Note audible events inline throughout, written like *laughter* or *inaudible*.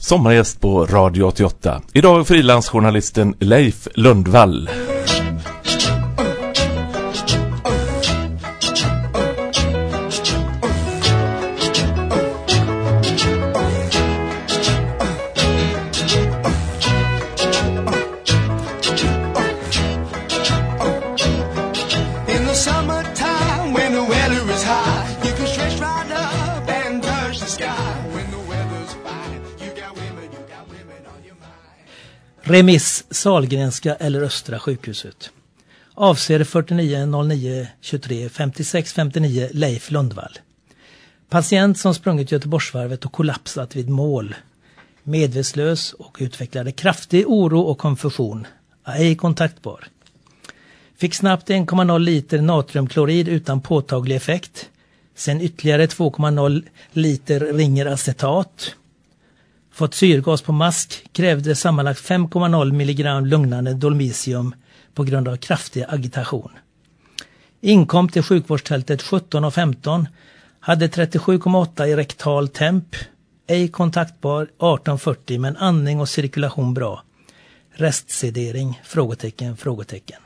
Sommargäst på Radio 88. Idag frilansjournalisten Leif Lundvall. Remiss Salgrenska eller Östra sjukhuset. Avser 490923-5659 Leif Lundvall. Patient som sprungit Göteborgsvarvet och kollapsat vid mål. Medvetslös och utvecklade kraftig oro och konfusion. Ej kontaktbar. Fick snabbt 1,0 liter natriumklorid utan påtaglig effekt. Sen ytterligare 2,0 liter ringer acetat Fått syrgas på mask, krävde sammanlagt 5,0 milligram lugnande dolmisium på grund av kraftig agitation. Inkom till sjukvårdstältet 17.15, hade 37,8 i rektal temp, ej kontaktbar 18.40 men andning och cirkulation bra. Restsedering? Frågetecken, frågetecken.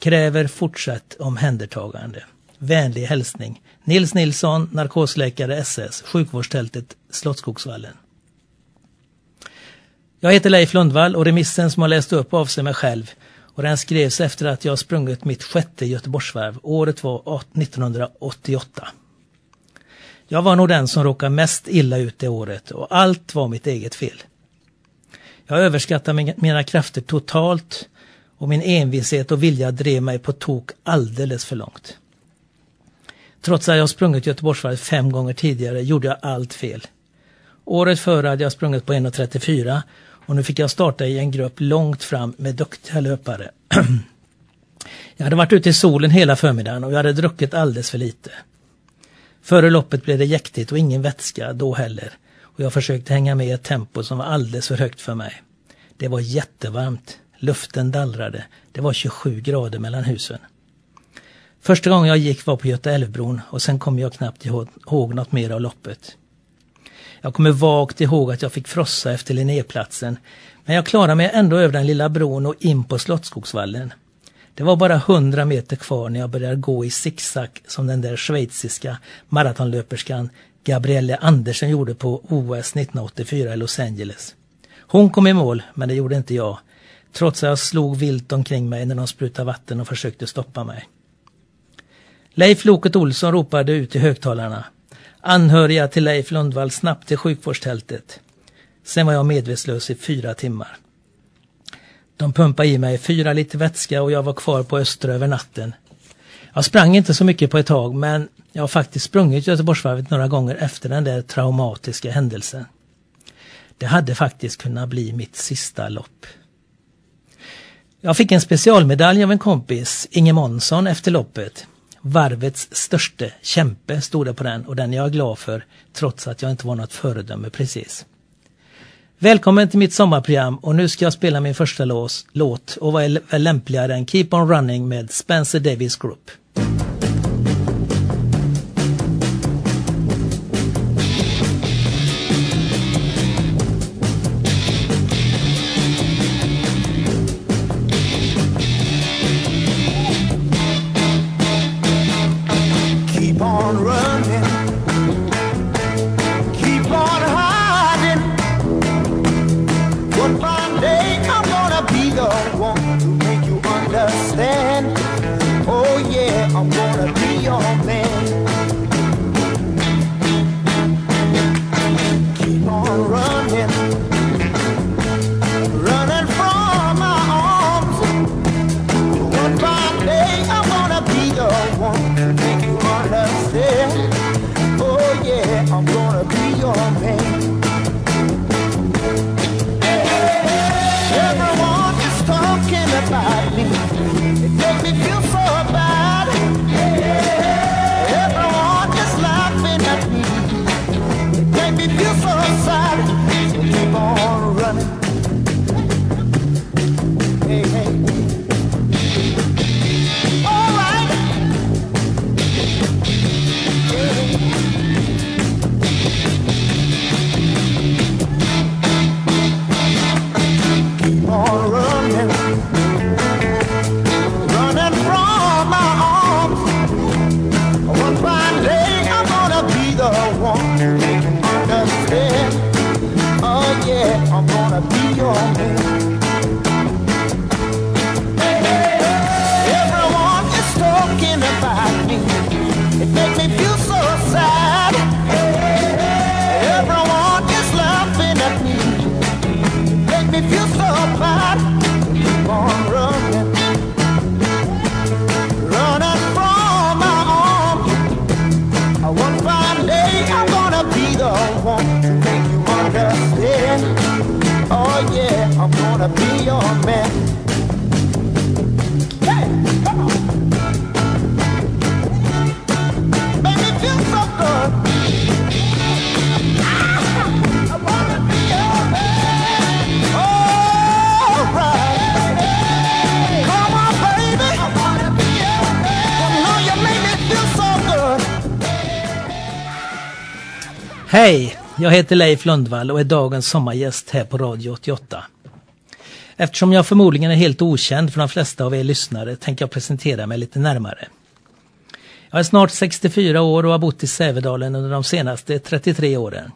Kräver fortsatt omhändertagande. Vänlig hälsning Nils Nilsson, narkosläkare SS, sjukvårdstältet Slottsskogsvallen. Jag heter Leif Lundvall och remissen som har läst upp avser mig själv och den skrevs efter att jag sprungit mitt sjätte Göteborgsvarv. Året var 1988. Jag var nog den som råkade mest illa ut det året och allt var mitt eget fel. Jag överskattade mina krafter totalt och min envishet och vilja drev mig på tok alldeles för långt. Trots att jag sprungit Göteborgsvarvet fem gånger tidigare gjorde jag allt fel. Året före hade jag sprungit på 1.34 och nu fick jag starta i en grupp långt fram med duktiga löpare. *clears throat* jag hade varit ute i solen hela förmiddagen och jag hade druckit alldeles för lite. Före loppet blev det jäktigt och ingen vätska då heller och jag försökte hänga med i ett tempo som var alldeles för högt för mig. Det var jättevarmt. Luften dallrade. Det var 27 grader mellan husen. Första gången jag gick var på Göta älvbron och sen kom jag knappt ihåg ihåg något mer av loppet. Jag kommer vagt ihåg att jag fick frossa efter Linnéplatsen men jag klarade mig ändå över den lilla bron och in på Slottsskogsvallen. Det var bara 100 meter kvar när jag började gå i zigzag som den där schweiziska maratonlöperskan Gabrielle Andersen gjorde på OS 1984 i Los Angeles. Hon kom i mål, men det gjorde inte jag. Trots att jag slog vilt omkring mig när de sprutade vatten och försökte stoppa mig. Leif Loket Olsson ropade ut i högtalarna. Anhöriga till Leif Lundvall snabbt till sjukvårdstältet. Sen var jag medvetslös i fyra timmar. De pumpade i mig fyra liter vätska och jag var kvar på Östra över natten. Jag sprang inte så mycket på ett tag men jag har faktiskt sprungit Göteborgsvarvet några gånger efter den där traumatiska händelsen. Det hade faktiskt kunnat bli mitt sista lopp. Jag fick en specialmedalj av en kompis, Inge Månsson, efter loppet. Varvets största kämpe stod det på den och den är jag glad för trots att jag inte var något föredöme precis. Välkommen till mitt sommarprogram och nu ska jag spela min första lås, låt och vad är väl lämpligare än Keep On Running med Spencer Davis Group. Heter Leif Lundvall och är dagens sommargäst här på Radio 88. Eftersom jag förmodligen är helt okänd för de flesta av er lyssnare tänker jag presentera mig lite närmare. Jag är snart 64 år och har bott i Sävedalen under de senaste 33 åren.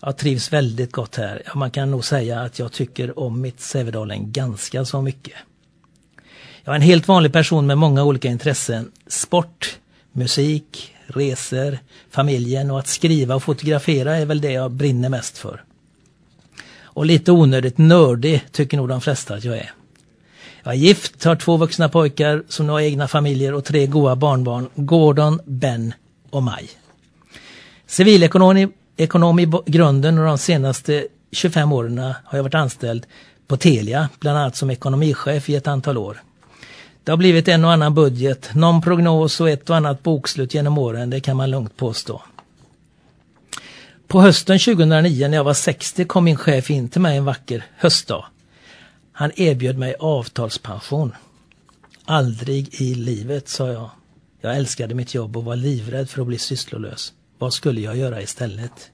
Jag trivs väldigt gott här. Man kan nog säga att jag tycker om mitt Sävedalen ganska så mycket. Jag är en helt vanlig person med många olika intressen. Sport, musik, resor, familjen och att skriva och fotografera är väl det jag brinner mest för. Och lite onödigt nördig tycker nog de flesta att jag är. Jag är gift, har två vuxna pojkar som nu har egna familjer och tre goa barnbarn, Gordon, Ben och Maj. Civilekonom i, ekonom i grunden och de senaste 25 åren har jag varit anställd på Telia, bland annat som ekonomichef i ett antal år. Det har blivit en och annan budget, någon prognos och ett och annat bokslut genom åren, det kan man lugnt påstå. På hösten 2009 när jag var 60 kom min chef in till mig en vacker höstdag. Han erbjöd mig avtalspension. Aldrig i livet, sa jag. Jag älskade mitt jobb och var livrädd för att bli sysslolös. Vad skulle jag göra istället?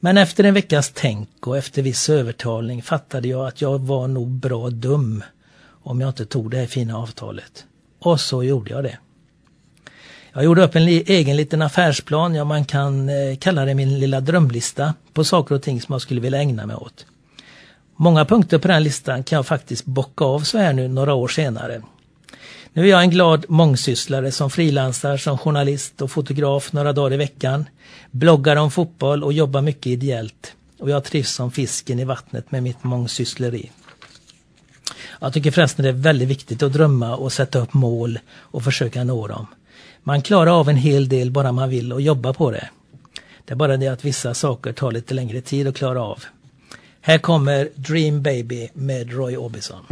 Men efter en veckas tänk och efter viss övertalning fattade jag att jag var nog bra dum om jag inte tog det här fina avtalet. Och så gjorde jag det. Jag gjorde upp en li- egen liten affärsplan, ja man kan eh, kalla det min lilla drömlista på saker och ting som jag skulle vilja ägna mig åt. Många punkter på den listan kan jag faktiskt bocka av så här nu några år senare. Nu är jag en glad mångsysslare som frilansar som journalist och fotograf några dagar i veckan. Bloggar om fotboll och jobbar mycket ideellt. Och jag trivs som fisken i vattnet med mitt mångsyssleri. Jag tycker förresten det är väldigt viktigt att drömma och sätta upp mål och försöka nå dem. Man klarar av en hel del bara man vill och jobba på det. Det är bara det att vissa saker tar lite längre tid att klara av. Här kommer Dream Baby med Roy Orbison.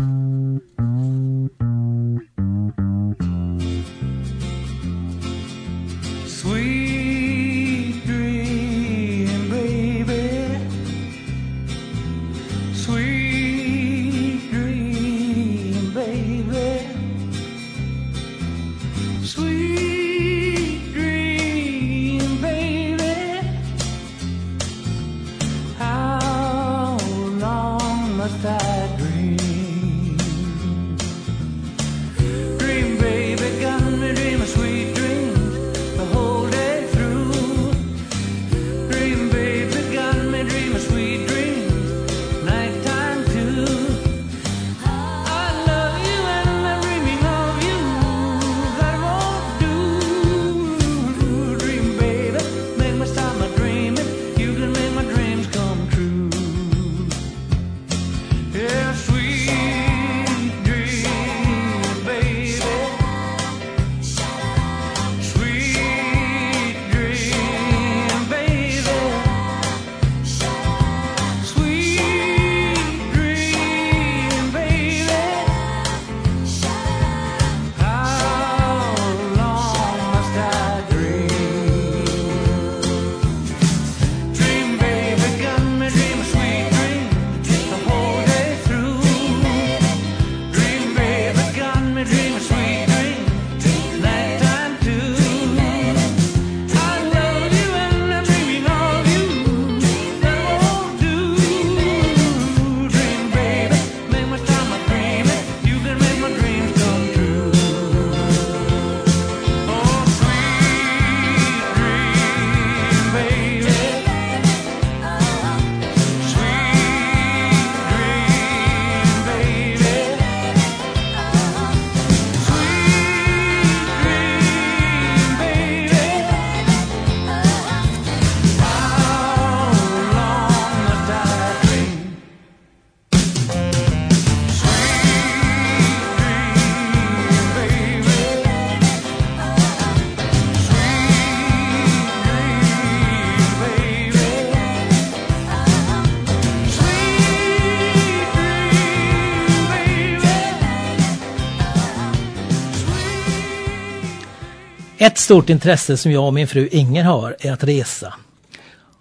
Stort intresse som jag och min fru Inger har är att resa.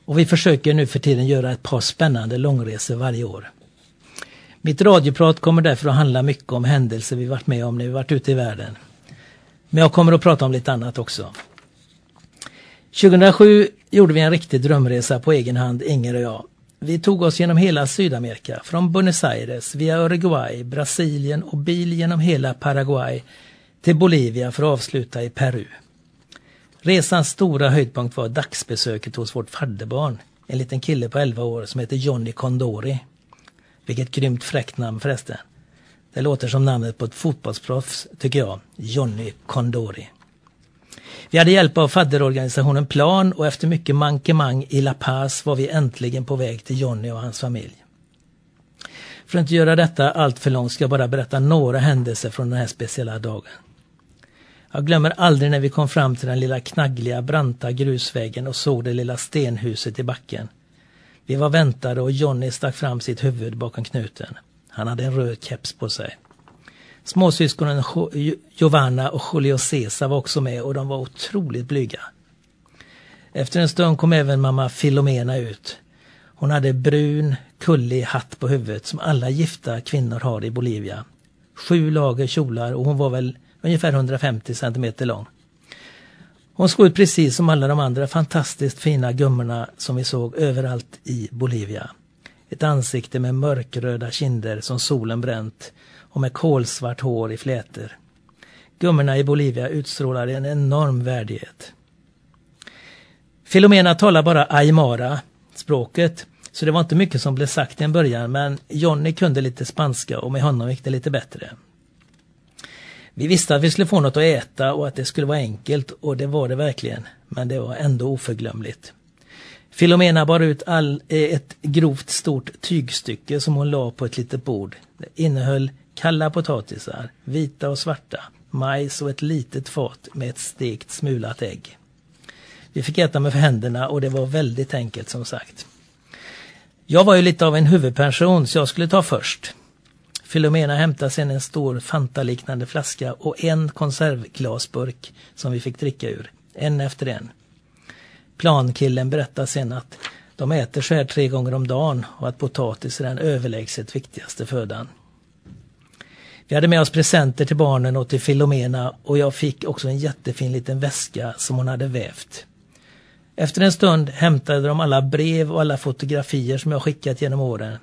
Och vi försöker nu för tiden göra ett par spännande långresor varje år. Mitt radioprat kommer därför att handla mycket om händelser vi varit med om när vi varit ute i världen. Men jag kommer att prata om lite annat också. 2007 gjorde vi en riktig drömresa på egen hand, Inger och jag. Vi tog oss genom hela Sydamerika, från Buenos Aires via Uruguay, Brasilien och bil genom hela Paraguay till Bolivia för att avsluta i Peru. Resans stora höjdpunkt var dagsbesöket hos vårt fadderbarn, en liten kille på 11 år som heter Johnny Condori. Vilket grymt fräckt namn förresten. Det låter som namnet på ett fotbollsproffs, tycker jag. Johnny Condori. Vi hade hjälp av fadderorganisationen Plan och efter mycket mankemang i La Paz var vi äntligen på väg till Johnny och hans familj. För att inte göra detta allt för långt ska jag bara berätta några händelser från den här speciella dagen. Jag glömmer aldrig när vi kom fram till den lilla knaggliga, branta grusvägen och såg det lilla stenhuset i backen. Vi var väntade och Johnny stack fram sitt huvud bakom knuten. Han hade en röd keps på sig. Småsyskonen Giovanna och Julio Cesar var också med och de var otroligt blyga. Efter en stund kom även mamma Filomena ut. Hon hade brun, kullig hatt på huvudet som alla gifta kvinnor har i Bolivia. Sju lager kjolar och hon var väl ungefär 150 centimeter lång. Hon såg ut precis som alla de andra fantastiskt fina gummorna som vi såg överallt i Bolivia. Ett ansikte med mörkröda kinder som solen bränt och med kolsvart hår i flätor. Gummorna i Bolivia utstrålar en enorm värdighet. Filomena talar bara aymara, språket, så det var inte mycket som blev sagt i en början men Johnny kunde lite spanska och med honom gick det lite bättre. Vi visste att vi skulle få något att äta och att det skulle vara enkelt och det var det verkligen. Men det var ändå oförglömligt. Filomena bar ut all, eh, ett grovt stort tygstycke som hon la på ett litet bord. Det innehöll kalla potatisar, vita och svarta, majs och ett litet fat med ett stekt smulat ägg. Vi fick äta med händerna och det var väldigt enkelt som sagt. Jag var ju lite av en huvudperson så jag skulle ta först. Filomena hämtade sedan en stor Fanta-liknande flaska och en konservglasburk som vi fick dricka ur, en efter en. Plankillen berättade sen att de äter så här tre gånger om dagen och att potatis är den överlägset viktigaste födan. Vi hade med oss presenter till barnen och till Filomena och jag fick också en jättefin liten väska som hon hade vävt. Efter en stund hämtade de alla brev och alla fotografier som jag skickat genom åren.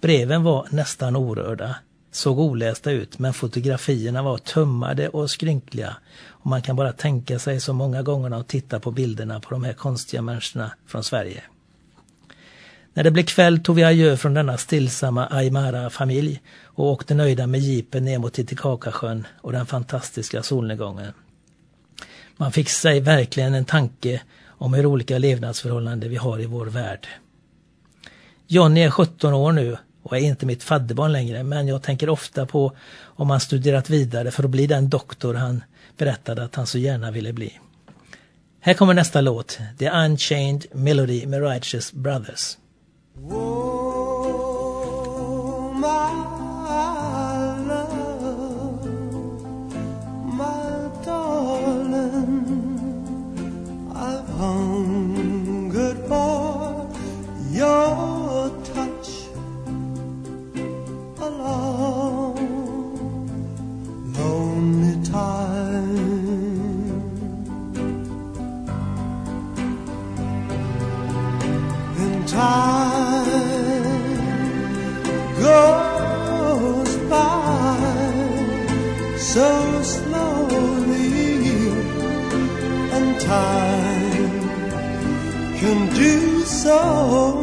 Breven var nästan orörda, såg olästa ut men fotografierna var tummade och skrynkliga. Och man kan bara tänka sig så många gånger att titta på bilderna på de här konstiga människorna från Sverige. När det blev kväll tog vi adjö från denna stillsamma Aymara-familj och åkte nöjda med jeepen ner mot Titicacasjön och den fantastiska solnedgången. Man fick sig verkligen en tanke om hur olika levnadsförhållanden vi har i vår värld. Johnny är 17 år nu och är inte mitt fadderbarn längre men jag tänker ofta på om han studerat vidare för att bli den doktor han berättade att han så gärna ville bli. Här kommer nästa låt, The Unchained Melody med Righteous Brothers. Whoa. soul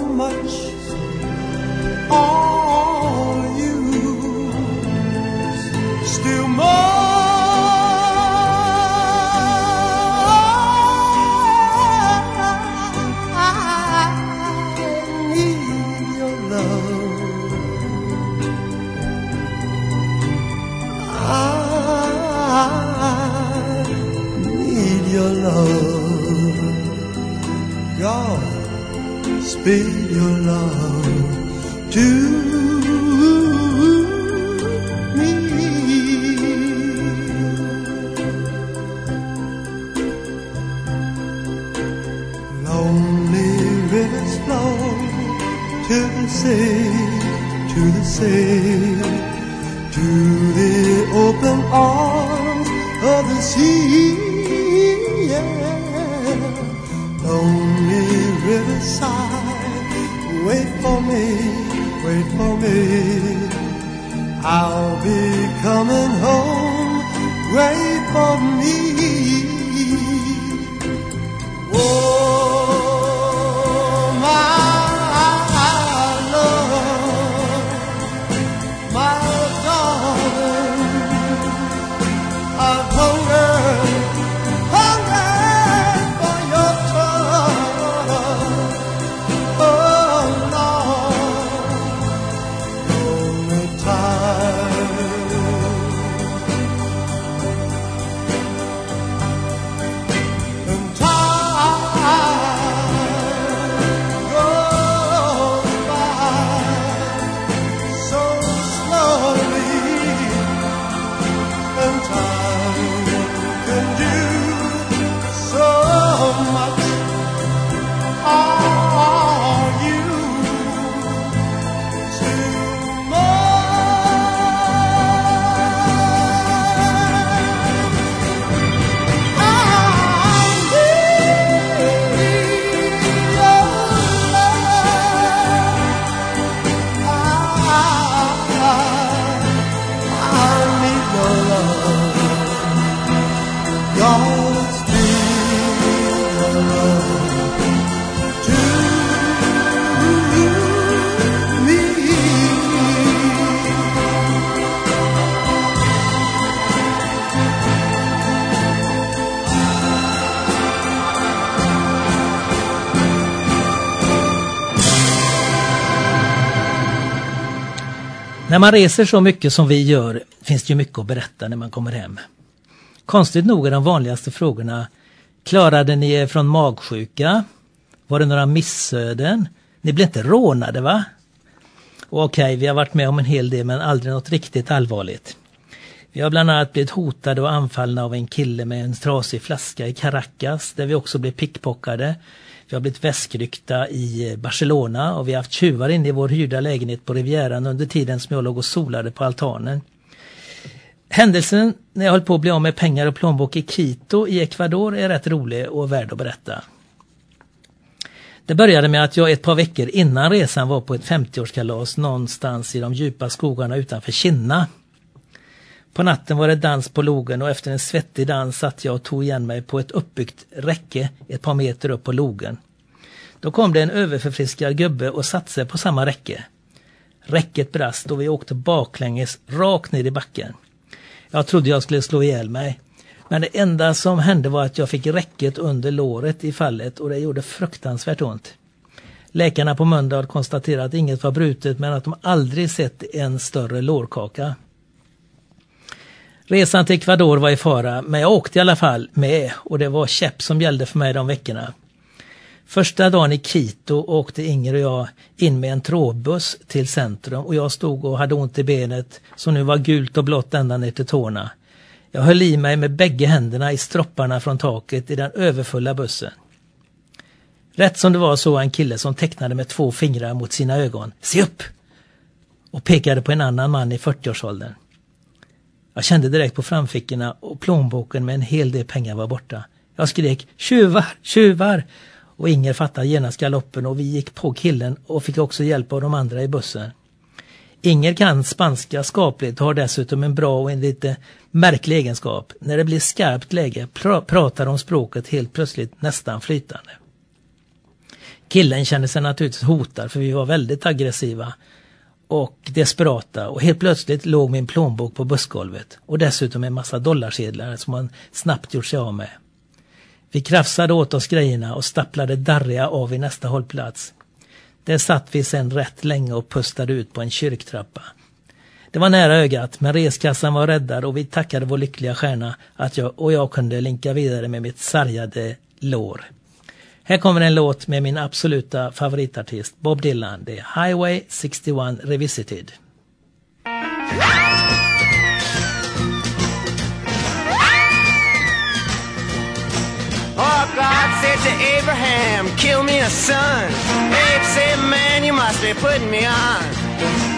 När man reser så mycket som vi gör finns det ju mycket att berätta när man kommer hem. Konstigt nog är de vanligaste frågorna Klarade ni er från magsjuka? Var det några missöden? Ni blev inte rånade va? Okej, Okej, vi har varit med om en hel del men aldrig något riktigt allvarligt. Vi har bland annat blivit hotade och anfallna av en kille med en trasig flaska i Caracas där vi också blev pickpockade. Vi har blivit väskryckta i Barcelona och vi har haft tjuvar inne i vår hyrda lägenhet på Rivieran under tiden som jag låg och solade på altanen. Händelsen när jag höll på att bli av med pengar och plånbok i Quito i Ecuador är rätt rolig och värd att berätta. Det började med att jag ett par veckor innan resan var på ett 50-årskalas någonstans i de djupa skogarna utanför Kinna. På natten var det dans på logen och efter en svettig dans satt jag och tog igen mig på ett uppbyggt räcke ett par meter upp på logen. Då kom det en överförfriskad gubbe och satte sig på samma räcke. Räcket brast och vi åkte baklänges rakt ner i backen. Jag trodde jag skulle slå ihjäl mig. Men det enda som hände var att jag fick räcket under låret i fallet och det gjorde fruktansvärt ont. Läkarna på Mölndal konstaterade att inget var brutet men att de aldrig sett en större lårkaka. Resan till Ecuador var i fara, men jag åkte i alla fall med och det var käpp som gällde för mig de veckorna. Första dagen i Quito åkte Inger och jag in med en trådbuss till centrum och jag stod och hade ont i benet som nu var gult och blått ända ner till tårna. Jag höll i mig med bägge händerna i stropparna från taket i den överfulla bussen. Rätt som det var så en kille som tecknade med två fingrar mot sina ögon. Se upp! Och pekade på en annan man i 40-årsåldern. Jag kände direkt på framfickorna och plånboken med en hel del pengar var borta. Jag skrek tjuvar, tjuvar! Och Inger fattade genast galoppen och vi gick på killen och fick också hjälp av de andra i bussen. Inger kan spanska skapligt och har dessutom en bra och en lite märklig egenskap. När det blir skarpt läge pr pratar hon språket helt plötsligt nästan flytande. Killen kände sig naturligtvis hotad för vi var väldigt aggressiva och desperata och helt plötsligt låg min plånbok på bussgolvet och dessutom en massa dollarsedlar som man snabbt gjort sig av med. Vi krafsade åt oss grejerna och stapplade darriga av i nästa hållplats. Där satt vi sen rätt länge och pustade ut på en kyrktrappa. Det var nära ögat, men reskassan var räddad och vi tackade vår lyckliga stjärna att jag och jag kunde linka vidare med mitt sargade lår. Här kommer en låt med min absoluta favoritartist Bob Dylan. Det är Highway 61 Revisited. Oh, God said to Abraham, kill me a son. Abe said, man, you must be putting me on.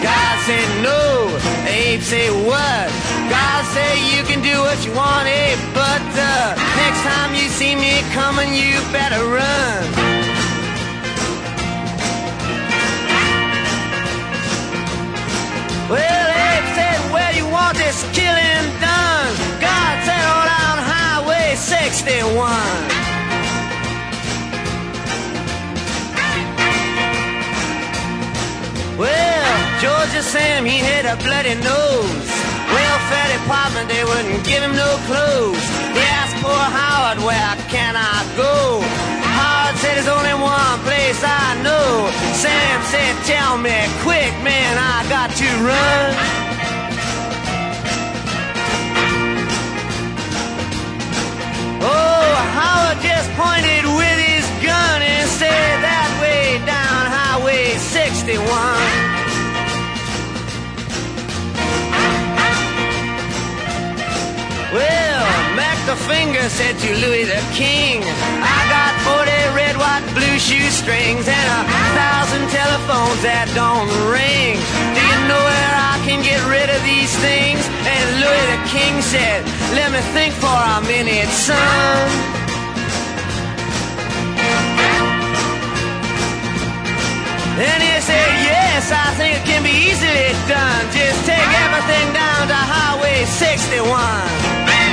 God said, no. Abe said, what? God said, you can do what you want, Abe, but uh, next time you see me coming, you better run. Well, Abe said, where you want this killing done? God said, down Highway 61. Georgia Sam, he had a bloody nose. Welfare department, they wouldn't give him no clothes. He asked poor Howard, where can I go? Howard said, there's only one place I know. Sam said, tell me quick, man, I got to run. Oh, Howard just pointed Finger said to Louis the King, I got 40 red, white, blue shoestrings and a thousand telephones that don't ring. Do you know where I can get rid of these things? And Louis the King said, let me think for a minute, son. And he said, yes, I think it can be easily done. Just take everything down to Highway 61.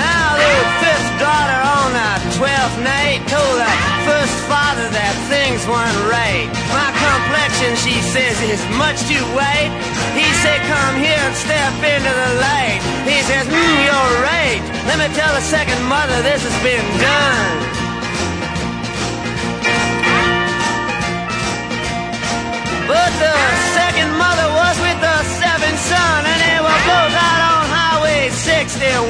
Now the fifth daughter on the twelfth night told the first father that things weren't right. My complexion, she says, is much too white. He said, come here and step into the light. He says, mm, you're right. Let me tell the second mother this has been done. But the second mother was with the seventh son, and they were both out 61.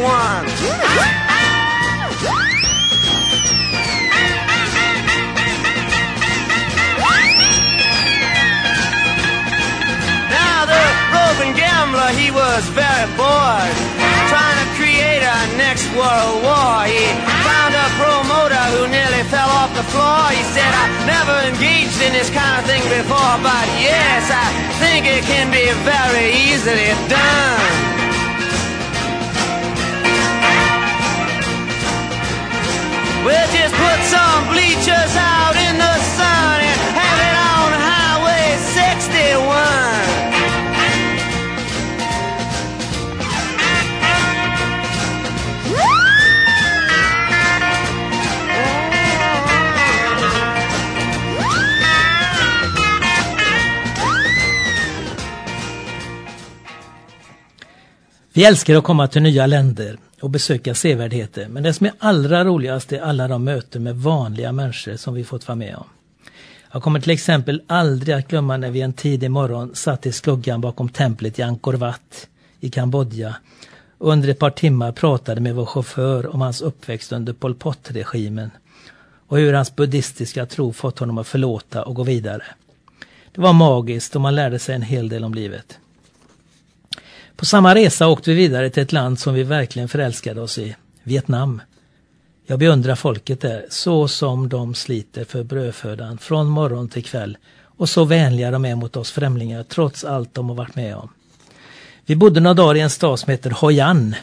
Now the roving gambler, he was very bored, trying to create a next world war. He found a promoter who nearly fell off the floor. He said, I never engaged in this kind of thing before, but yes, I think it can be very easily done. We'll just put some bleachers out in the sun and have it on Highway 61. Vi älskar att komma till nya länder och besöka sevärdheter, men det som är allra roligast är alla de möten med vanliga människor som vi fått vara med om. Jag kommer till exempel aldrig att glömma när vi en tidig morgon satt i skuggan bakom templet i Angkor Wat i Kambodja och under ett par timmar pratade med vår chaufför om hans uppväxt under Pol Pot-regimen och hur hans buddhistiska tro fått honom att förlåta och gå vidare. Det var magiskt och man lärde sig en hel del om livet. På samma resa åkte vi vidare till ett land som vi verkligen förälskade oss i, Vietnam. Jag beundrar folket där, så som de sliter för brödfödan från morgon till kväll och så vänliga de är mot oss främlingar trots allt de har varit med om. Vi bodde några dagar i en stad som heter Hoi An.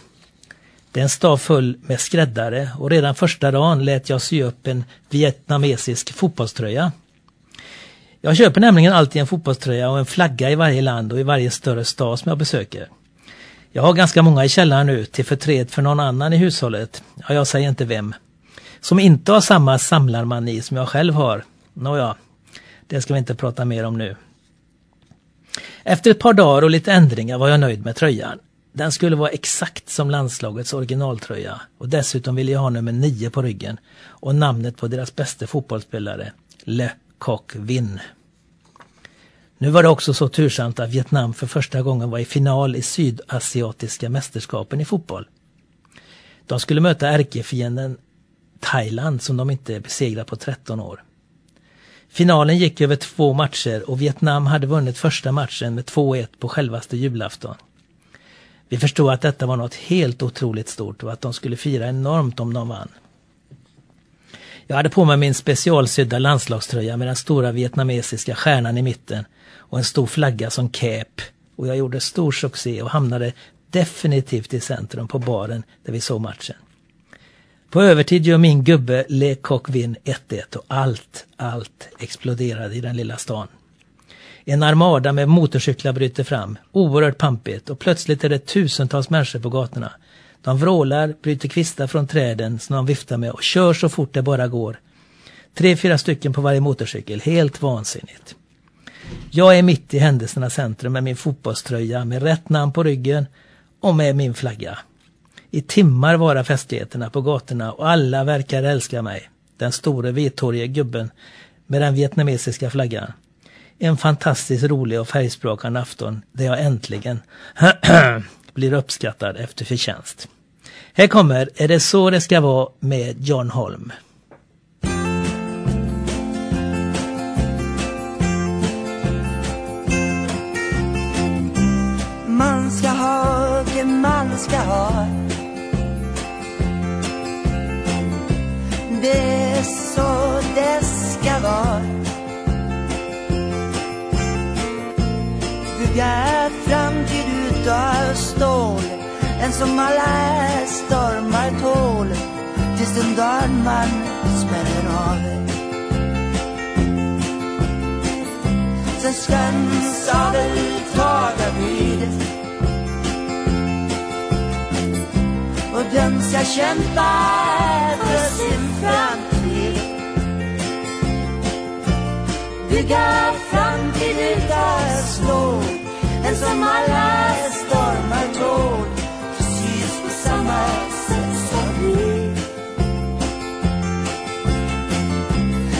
Det är en stad full med skräddare och redan första dagen lät jag sy upp en vietnamesisk fotbollströja. Jag köper nämligen alltid en fotbollströja och en flagga i varje land och i varje större stad som jag besöker. Jag har ganska många i källaren nu till förtret för någon annan i hushållet. Ja, jag säger inte vem. Som inte har samma samlarmani som jag själv har. Nåja, det ska vi inte prata mer om nu. Efter ett par dagar och lite ändringar var jag nöjd med tröjan. Den skulle vara exakt som landslagets originaltröja och dessutom ville jag ha nummer 9 på ryggen och namnet på deras bästa fotbollsspelare, Le Coq Vin. Nu var det också så tursamt att Vietnam för första gången var i final i Sydasiatiska mästerskapen i fotboll. De skulle möta ärkefienden Thailand som de inte besegrat på 13 år. Finalen gick över två matcher och Vietnam hade vunnit första matchen med 2-1 på självaste julafton. Vi förstod att detta var något helt otroligt stort och att de skulle fira enormt om de vann. Jag hade på mig min specialsydda landslagströja med den stora vietnamesiska stjärnan i mitten och en stor flagga som cap. Och jag gjorde stor succé och hamnade definitivt i centrum på baren där vi såg matchen. På övertid gör min gubbe Le Coq Vin 1-1 och allt, allt exploderade i den lilla stan. En armada med motorcyklar bryter fram, oerhört pampigt och plötsligt är det tusentals människor på gatorna. De vrålar, bryter kvistar från träden som de viftar med och kör så fort det bara går. Tre, fyra stycken på varje motorcykel, helt vansinnigt. Jag är mitt i händelsernas centrum med min fotbollströja med rätt namn på ryggen och med min flagga. I timmar varar festligheterna på gatorna och alla verkar älska mig. Den store vithårige gubben med den vietnamesiska flaggan. En fantastiskt rolig och färgsprakande afton där jag äntligen *clears throat* blir uppskattad efter förtjänst. Här kommer Är det så det ska vara med John Holm. Man ska ha Det är så det ska vara. Bygga framtid utav stål. En som alla stormar tål. Tills den dag man smäller av. Sen skön Och den ska kämpa för sin framtid. Bygga framtid utav stål En som alla stormar tål. Precis på samma sätt som vi.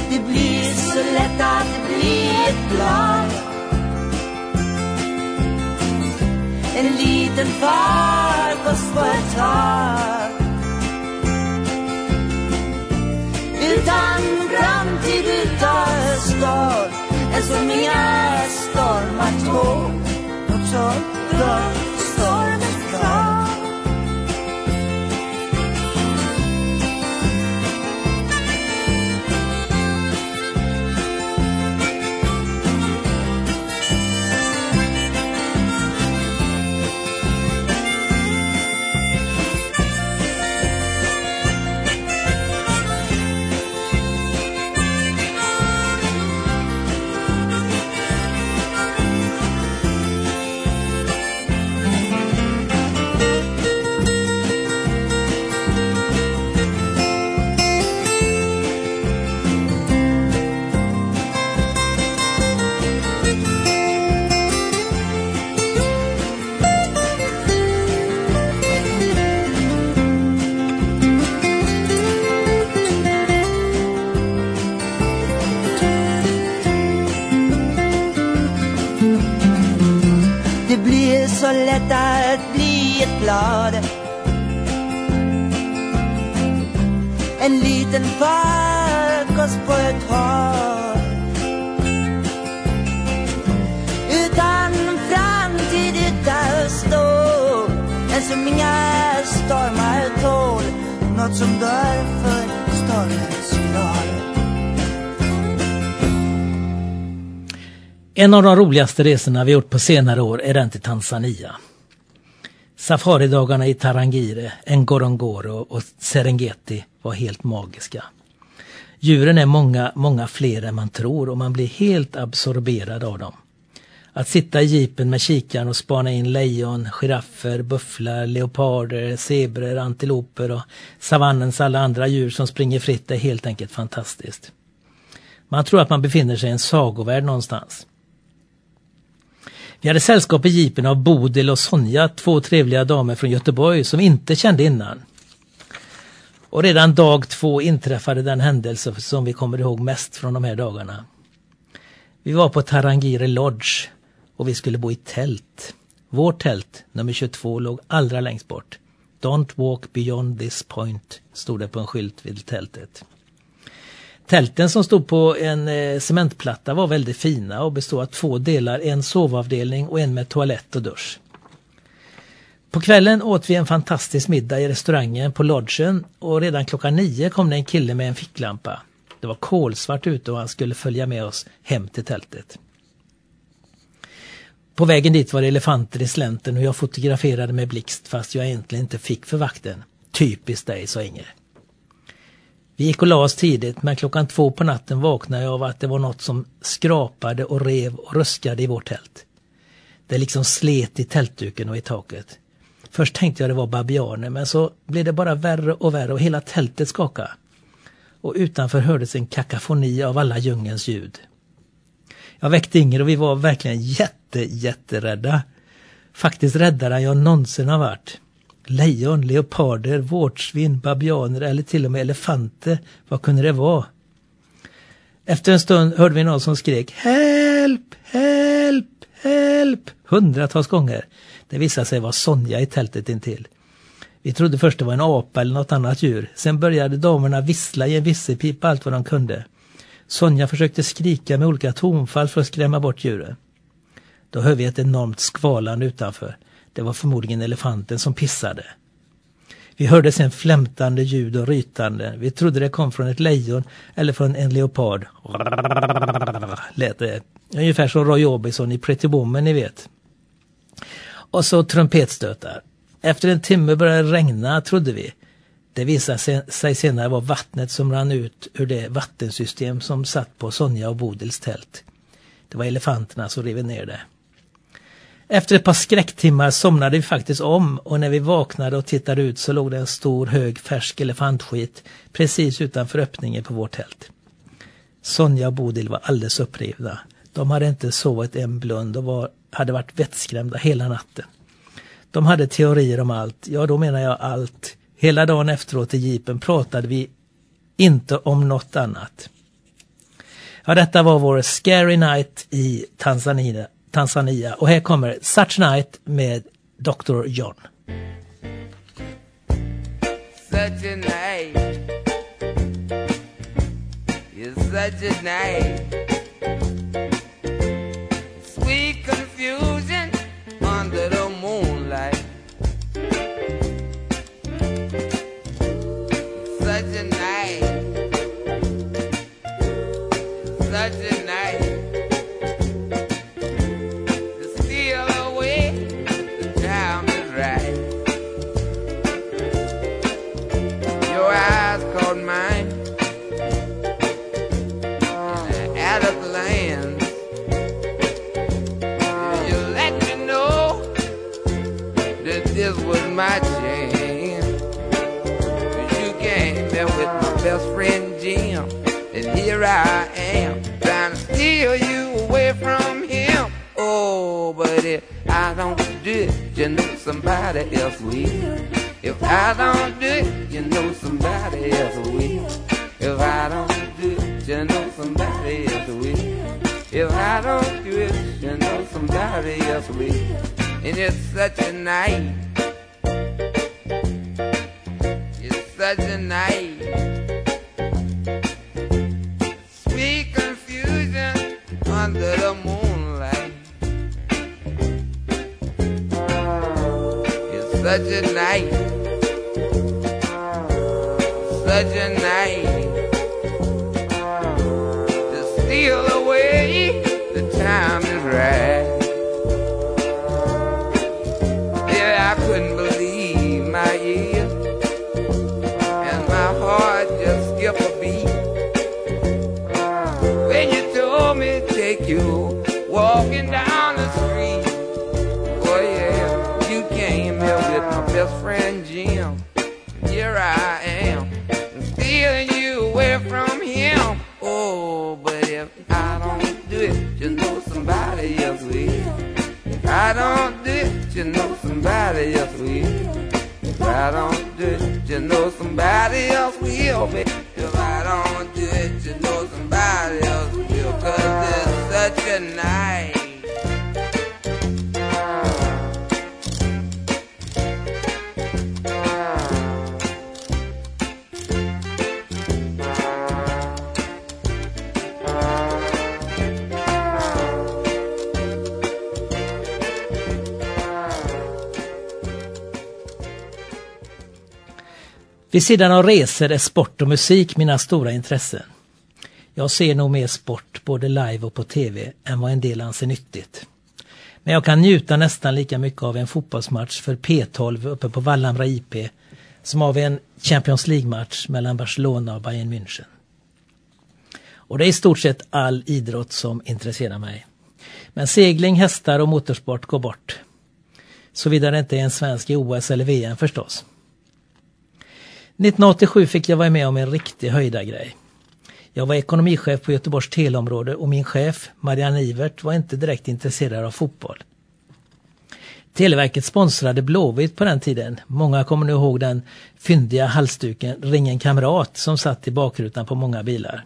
Det blir så lätt att det blir ett blad. En liten farkost på ett tag Utan framtid, utan stad En som inga stormar tål Något så gott liten på ett hav Utan framtid, utan stål. En som inga stormar tål. Något som dör för stormens klar En av de roligaste resorna vi gjort på senare år är den till Tanzania. Safaridagarna i Tarangire, Ngorongoro och Serengeti var helt magiska. Djuren är många, många fler än man tror och man blir helt absorberad av dem. Att sitta i jeepen med kikaren och spana in lejon, giraffer, bufflar, leoparder, zebror, antiloper och savannens alla andra djur som springer fritt är helt enkelt fantastiskt. Man tror att man befinner sig i en sagovärld någonstans. Vi hade sällskap i jeepen av Bodil och Sonja, två trevliga damer från Göteborg som vi inte kände innan. Och redan dag två inträffade den händelse som vi kommer ihåg mest från de här dagarna. Vi var på Tarangire Lodge och vi skulle bo i tält. Vårt tält, nummer 22, låg allra längst bort. Don't walk beyond this point, stod det på en skylt vid tältet. Tälten som stod på en eh, cementplatta var väldigt fina och bestod av två delar, en sovavdelning och en med toalett och dusch. På kvällen åt vi en fantastisk middag i restaurangen på lodgen och redan klockan nio kom det en kille med en ficklampa. Det var kolsvart ute och han skulle följa med oss hem till tältet. På vägen dit var det elefanter i slänten och jag fotograferade med blixt fast jag egentligen inte fick för vakten. Typiskt dig, sa Inger. Vi gick och la oss tidigt men klockan två på natten vaknade jag av att det var något som skrapade och rev och ruskade i vårt tält. Det liksom slet i tältduken och i taket. Först tänkte jag det var babianer men så blev det bara värre och värre och hela tältet skakade. Och utanför hördes en kakafoni av alla djungelns ljud. Jag väckte Inger och vi var verkligen jätte, jätterädda. Faktiskt räddare än jag någonsin har varit. Lejon, leoparder, vårtsvin, babianer eller till och med elefanter. Vad kunde det vara? Efter en stund hörde vi någon som skrek Help! Help! Help! Hundratals gånger. Det visade sig vara Sonja i tältet intill. Vi trodde först det var en apa eller något annat djur. Sen började damerna vissla i en visselpipa allt vad de kunde. Sonja försökte skrika med olika tonfall för att skrämma bort djuren. Då hör vi ett enormt skvalande utanför. Det var förmodligen elefanten som pissade. Vi hörde sen flämtande ljud och rytande. Vi trodde det kom från ett lejon eller från en leopard. Lät det. Ungefär som Roy Orbison i Pretty Woman, ni vet. Och så trumpetstötar. Efter en timme började det regna, trodde vi. Det visade sig senare vara vattnet som rann ut ur det vattensystem som satt på Sonja och Bodils tält. Det var elefanterna som rev ner det. Efter ett par skräcktimmar somnade vi faktiskt om och när vi vaknade och tittade ut så låg det en stor hög färsk elefantskit precis utanför öppningen på vårt tält. Sonja och Bodil var alldeles upprivna. De hade inte sovit en blund och var, hade varit vettskrämda hela natten. De hade teorier om allt, ja då menar jag allt. Hela dagen efteråt i jeepen pratade vi inte om något annat. Ja, detta var vår Scary Night i Tanzania, Tanzania. Och här kommer Such Night med Dr. John. such a night. It's such a night. Sweet confusion best friend Jim, and here I am trying to steal you away from him. Oh, but if I don't do it, you know somebody else will. If I don't do it, you know somebody else will. If I don't do it, you know somebody else will. If I don't do it, you know somebody else will. And it's such a night. It's such a night. Such Caribe. Vid sidan av resor är sport och musik mina stora intressen. Jag ser nog mer sport, både live och på TV, än vad en del anser nyttigt. Men jag kan njuta nästan lika mycket av en fotbollsmatch för P12 uppe på Vallhamra IP som av en Champions League-match mellan Barcelona och Bayern München. Och det är i stort sett all idrott som intresserar mig. Men segling, hästar och motorsport går bort. Såvida det inte är en svensk i OS eller VM förstås. 1987 fick jag vara med om en riktig höjdargrej. Jag var ekonomichef på Göteborgs teleområde och min chef, Marianne Ivert, var inte direkt intresserad av fotboll. Televerket sponsrade Blåvitt på den tiden. Många kommer nu ihåg den fyndiga halsduken Ring en kamrat som satt i bakrutan på många bilar.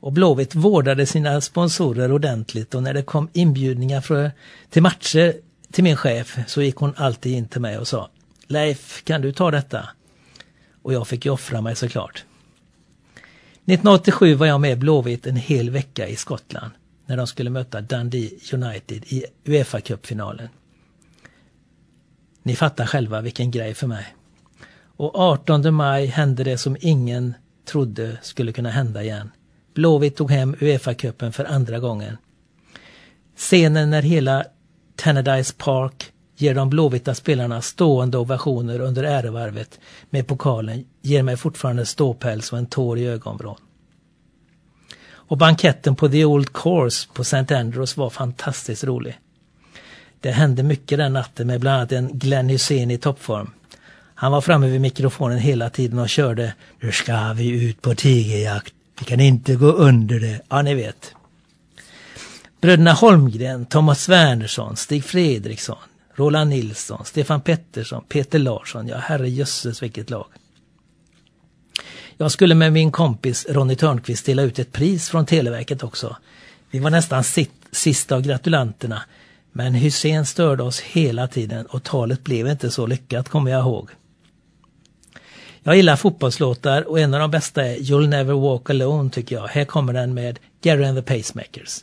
Och Blåvitt vårdade sina sponsorer ordentligt och när det kom inbjudningar för, till matcher till min chef så gick hon alltid in till mig och sa Leif, kan du ta detta? Och jag fick ju offra mig såklart. 1987 var jag med Blåvitt en hel vecka i Skottland när de skulle möta Dundee United i Uefa Cup-finalen. Ni fattar själva vilken grej för mig. Och 18 maj hände det som ingen trodde skulle kunna hända igen. Blåvitt tog hem Uefa-cupen för andra gången. Scenen när hela Tannadice Park ger de blåvita spelarna stående ovationer under ärevarvet med pokalen ger mig fortfarande ståpäls och en tår i ögonvrån. Och banketten på The Old Course på St. Andrews var fantastiskt rolig. Det hände mycket den natten med bland annat en Glenn Hussein i toppform. Han var framme vid mikrofonen hela tiden och körde Nu ska vi ut på tigerjakt. Vi kan inte gå under det. Ja, ni vet. Bröderna Holmgren, Thomas Wernersson, Stig Fredriksson, Roland Nilsson, Stefan Pettersson, Peter Larsson. Ja, herrejösses vilket lag. Jag skulle med min kompis Ronny Törnqvist dela ut ett pris från Televerket också. Vi var nästan sitt, sista av gratulanterna. Men Hussein störde oss hela tiden och talet blev inte så lyckat kommer jag ihåg. Jag gillar fotbollslåtar och en av de bästa är You'll Never Walk Alone tycker jag. Här kommer den med Gary and the Pacemakers.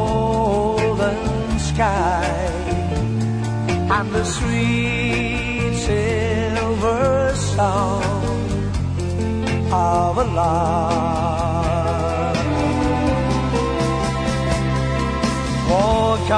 sky and the sweet silver song of a lark. Walk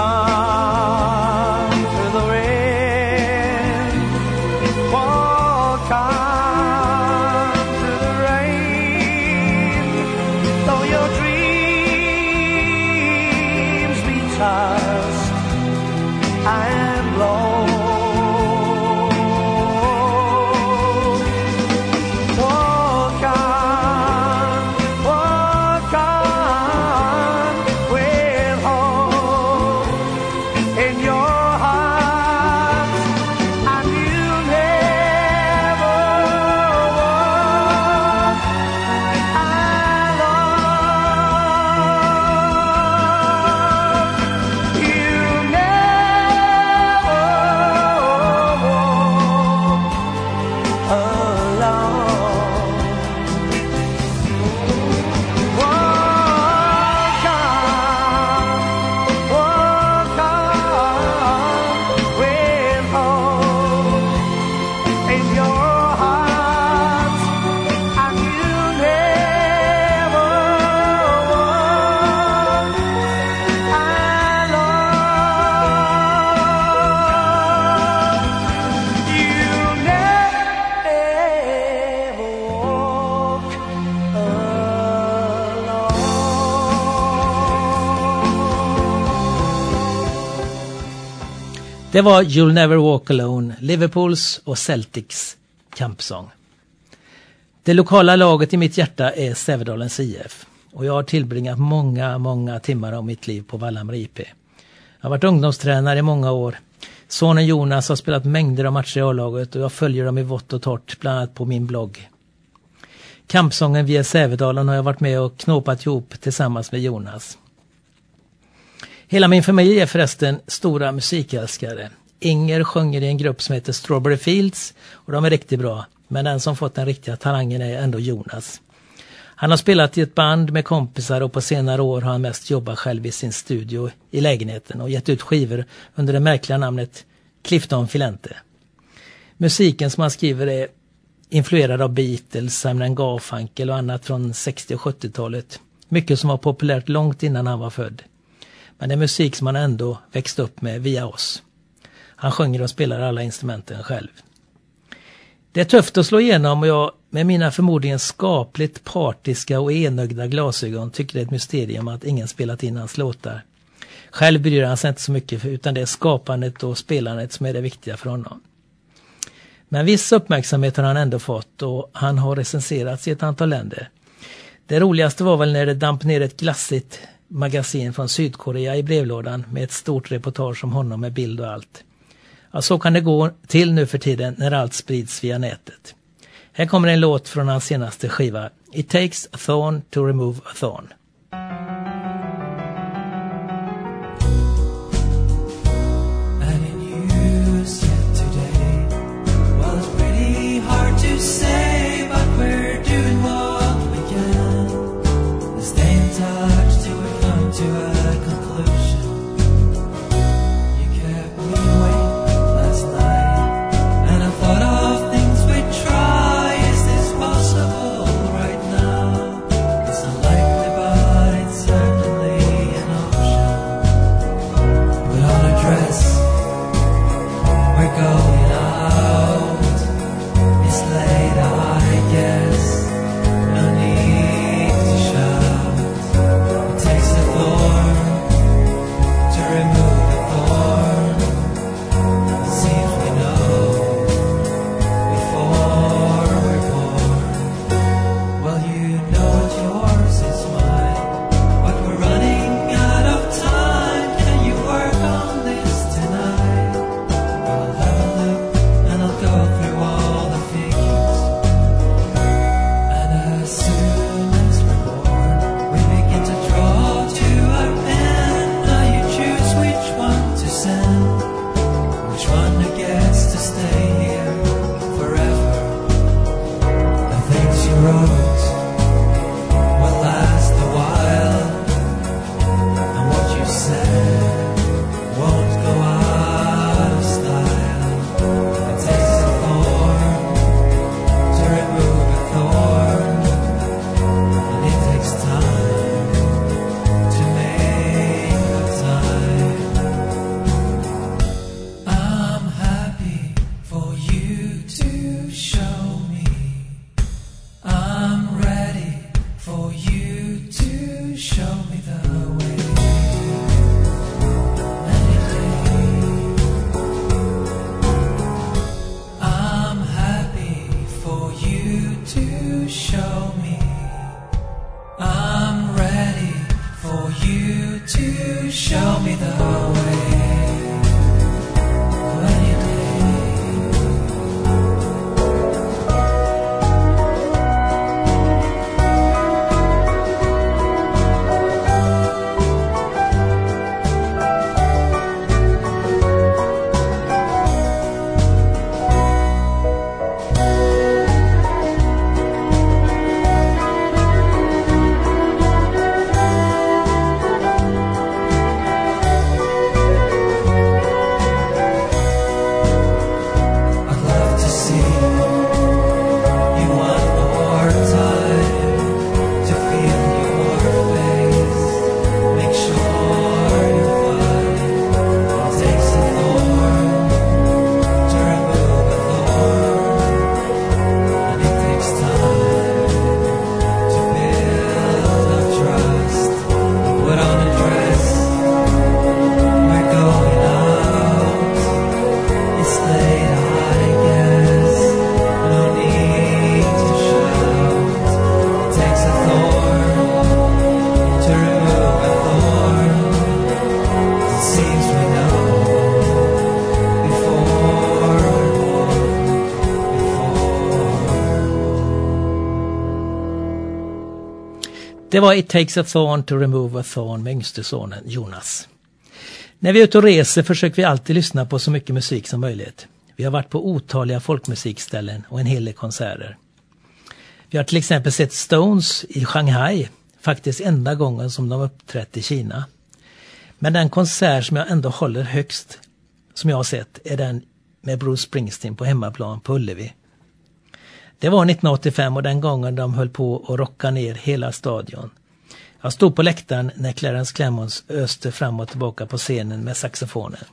Det var You'll Never Walk Alone, Liverpools och Celtics kampsång. Det lokala laget i mitt hjärta är Sävedalens IF. Och jag har tillbringat många, många timmar av mitt liv på Vallhamra IP. Jag har varit ungdomstränare i många år. Sonen Jonas har spelat mängder av matcher i A-laget och jag följer dem i vått och torrt, bland annat på min blogg. Kampsången via Sävedalen har jag varit med och knåpat ihop tillsammans med Jonas. Hela min familj är förresten stora musikälskare. Inger sjunger i en grupp som heter Strawberry Fields och de är riktigt bra. Men den som fått den riktiga talangen är ändå Jonas. Han har spelat i ett band med kompisar och på senare år har han mest jobbat själv i sin studio i lägenheten och gett ut skivor under det märkliga namnet Clifton Filente. Musiken som han skriver är influerad av Beatles, Simon Garfunkel och annat från 60 och 70-talet. Mycket som var populärt långt innan han var född. Men det är musik som han ändå växt upp med via oss. Han sjunger och spelar alla instrumenten själv. Det är tufft att slå igenom och jag med mina förmodligen skapligt partiska och enögda glasögon tycker det är ett mysterium att ingen spelat in hans låtar. Själv bryr han sig inte så mycket utan det är skapandet och spelandet som är det viktiga för honom. Men viss uppmärksamhet har han ändå fått och han har recenserats i ett antal länder. Det roligaste var väl när det damp ner ett glassigt magasin från Sydkorea i brevlådan med ett stort reportage om honom med bild och allt. Ja, så kan det gå till nu för tiden när allt sprids via nätet. Här kommer en låt från hans senaste skiva. It takes a thorn to remove a thorn. Det var It takes a thorn to remove a thorn med yngste sonen Jonas. När vi är ute och reser försöker vi alltid lyssna på så mycket musik som möjligt. Vi har varit på otaliga folkmusikställen och en hel del konserter. Vi har till exempel sett Stones i Shanghai, faktiskt enda gången som de uppträtt i Kina. Men den konsert som jag ändå håller högst, som jag har sett, är den med Bruce Springsteen på hemmaplan på Ullevi. Det var 1985 och den gången de höll på att rocka ner hela stadion. Jag stod på läktaren när Clarence Clemons öste fram och tillbaka på scenen med saxofonen.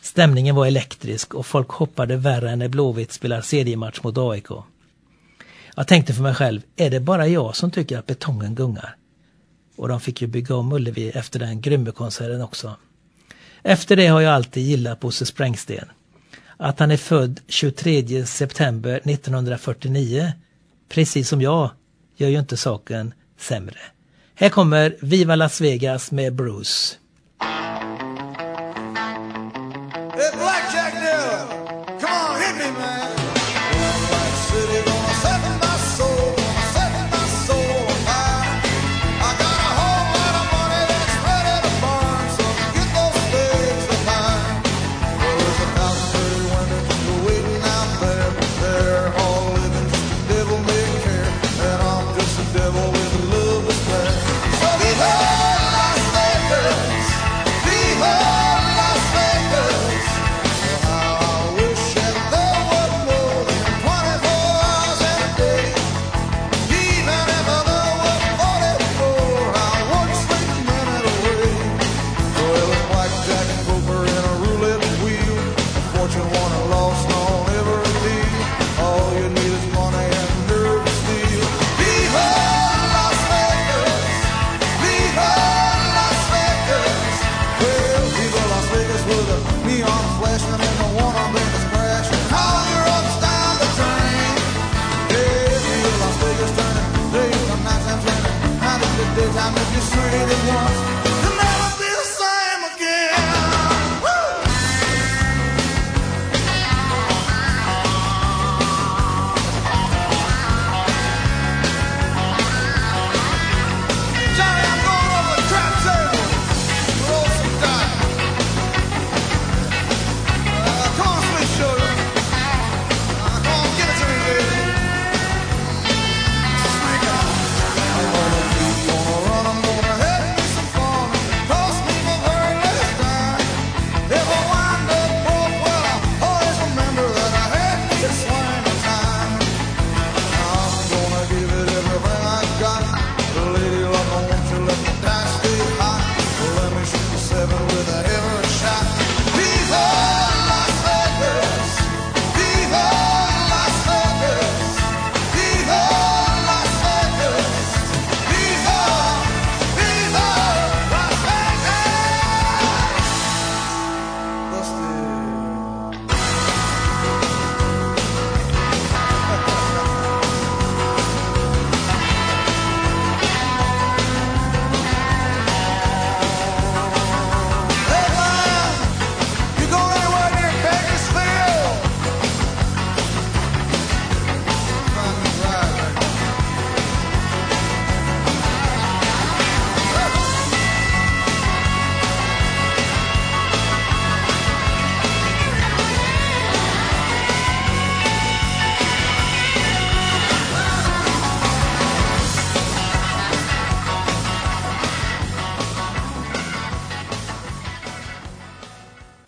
Stämningen var elektrisk och folk hoppade värre än när Blåvitt spelar seriematch mot AIK. Jag tänkte för mig själv, är det bara jag som tycker att betongen gungar? Och de fick ju bygga om Ullevi efter den Grymme konserten också. Efter det har jag alltid gillat Bosse Sprängsten. Att han är född 23 september 1949, precis som jag, gör ju inte saken sämre. Här kommer Viva Las Vegas med Bruce. Is the daytime if you swing it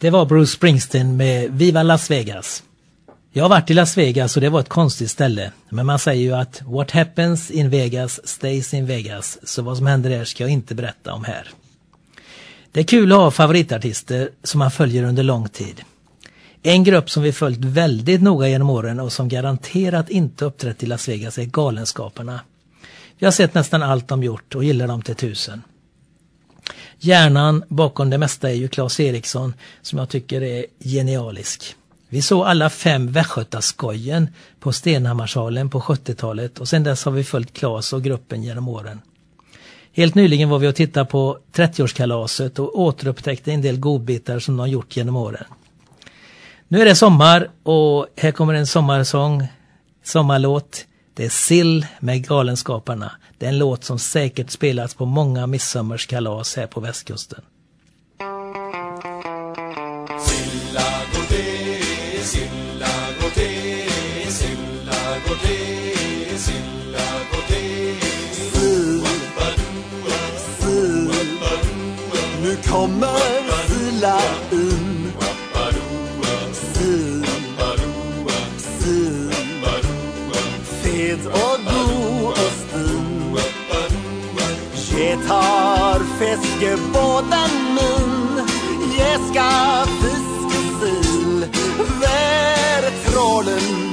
Det var Bruce Springsteen med Viva Las Vegas. Jag har varit i Las Vegas och det var ett konstigt ställe. Men man säger ju att what happens in Vegas stays in Vegas. Så vad som händer där ska jag inte berätta om här. Det är kul att ha favoritartister som man följer under lång tid. En grupp som vi följt väldigt noga genom åren och som garanterat inte uppträtt i Las Vegas är Galenskaparna. Vi har sett nästan allt de gjort och gillar dem till tusen. Hjärnan bakom det mesta är ju Claes Eriksson som jag tycker är genialisk. Vi såg alla fem Västgötaskojen på Stenhammarsalen på 70-talet och sedan dess har vi följt Claes och gruppen genom åren. Helt nyligen var vi och tittade på 30-årskalaset och återupptäckte en del godbitar som de gjort genom åren. Nu är det sommar och här kommer en sommarsång, sommarlåt. Det är Sill med Galenskaparna. Det är en låt som säkert spelats på många midsommarskalas här på västkusten. Silla går det, silla tar fiskebåten min Jag ska fiska sill Vär trålen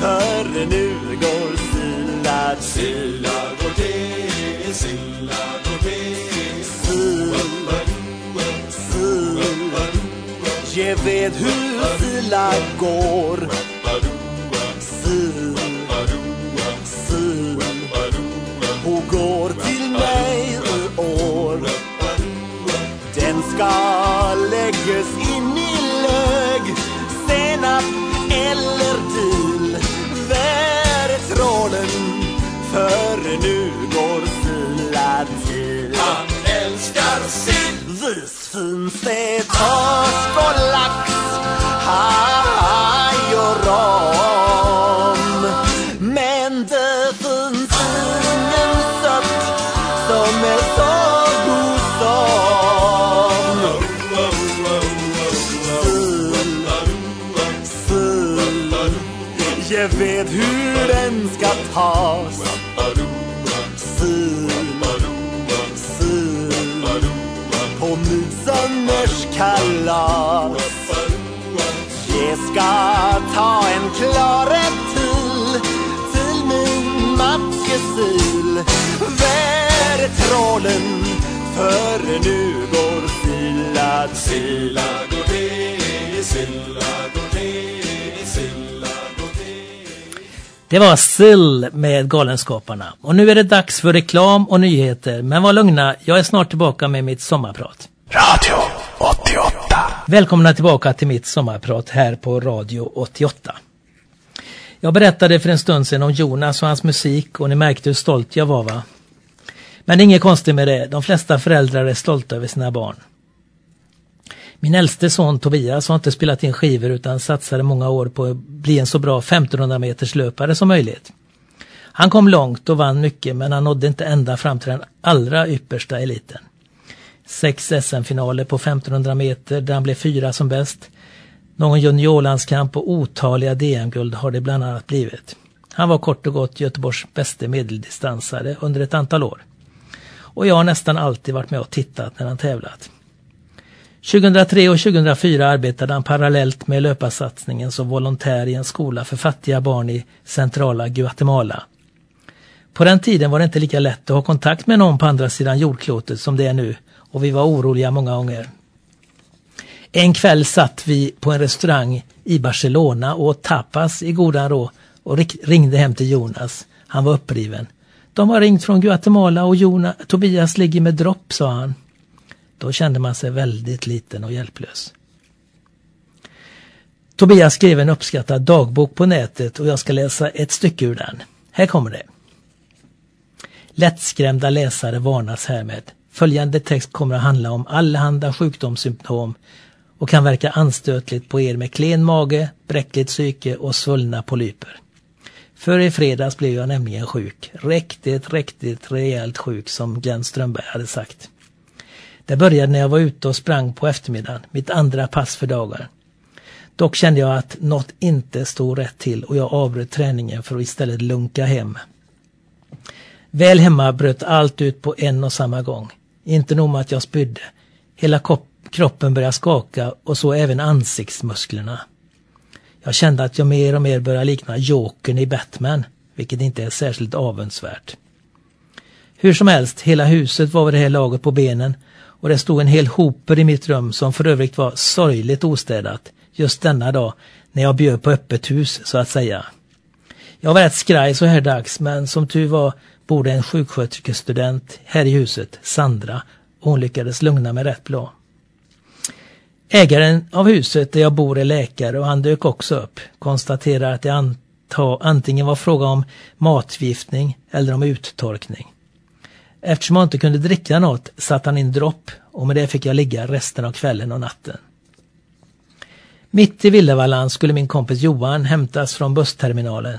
För nu går Silla Silla går det, silla går det, Sil, sil Jag vet hur Silla går Sil, sil Hon går till mig ska läggas in i lög. Senap eller dill Vär trålen För nu går Silla till. Han älskar sill. Vis has. ska tas Sill, sill på Jag ska ta en klaret till till min matkesil. Vär trålen för nu går Silla till Silla går det, silla det. Var Sill med Galenskaparna. Och nu är det dags för reklam och nyheter. Men var lugna, jag är snart tillbaka med mitt sommarprat. Radio 88. Välkomna tillbaka till mitt sommarprat här på Radio 88. Jag berättade för en stund sedan om Jonas och hans musik och ni märkte hur stolt jag var va? Men det är inget konstigt med det, de flesta föräldrar är stolta över sina barn. Min äldste son Tobias har inte spelat in skivor utan satsade många år på att bli en så bra 1500 meters löpare som möjligt. Han kom långt och vann mycket men han nådde inte ända fram till den allra yppersta eliten. Sex SM-finaler på 1500 meter där han blev fyra som bäst. Någon juniorlandskamp och otaliga DM-guld har det bland annat blivit. Han var kort och gott Göteborgs bästa medeldistansare under ett antal år. Och jag har nästan alltid varit med och tittat när han tävlat. 2003 och 2004 arbetade han parallellt med löparsatsningen som volontär i en skola för fattiga barn i centrala Guatemala. På den tiden var det inte lika lätt att ha kontakt med någon på andra sidan jordklotet som det är nu och vi var oroliga många gånger. En kväll satt vi på en restaurang i Barcelona och åt tapas i godan rå och ringde hem till Jonas. Han var uppriven. De har ringt från Guatemala och Jonas, Tobias ligger med dropp, sa han. Då kände man sig väldigt liten och hjälplös. Tobias skrev en uppskattad dagbok på nätet och jag ska läsa ett stycke ur den. Här kommer det. Lättskrämda läsare varnas härmed. Följande text kommer att handla om allehanda sjukdomssymptom och kan verka anstötligt på er med klen mage, bräckligt psyke och svullna polyper. För i fredags blev jag nämligen sjuk. Riktigt, riktigt rejält sjuk som Glenn Strömberg hade sagt. Det började när jag var ute och sprang på eftermiddagen, mitt andra pass för dagen. Dock kände jag att något inte stod rätt till och jag avbröt träningen för att istället lunka hem. Väl hemma bröt allt ut på en och samma gång. Inte nog med att jag spydde. Hela kroppen började skaka och så även ansiktsmusklerna. Jag kände att jag mer och mer började likna Jokern i Batman, vilket inte är särskilt avundsvärt. Hur som helst, hela huset var vid det här laget på benen och det stod en hel hoper i mitt rum som för övrigt var sorgligt ostädat just denna dag när jag bjöd på öppet hus så att säga. Jag var rätt skraj så här dags men som tur var bor det en sjuksköterskestudent här i huset, Sandra, och hon lyckades lugna mig rätt bra. Ägaren av huset där jag bor är läkare och han dök också upp, konstaterar att det anta antingen var fråga om matförgiftning eller om uttorkning. Eftersom jag inte kunde dricka något satte han in dropp och med det fick jag ligga resten av kvällen och natten. Mitt i Villevallan skulle min kompis Johan hämtas från bussterminalen.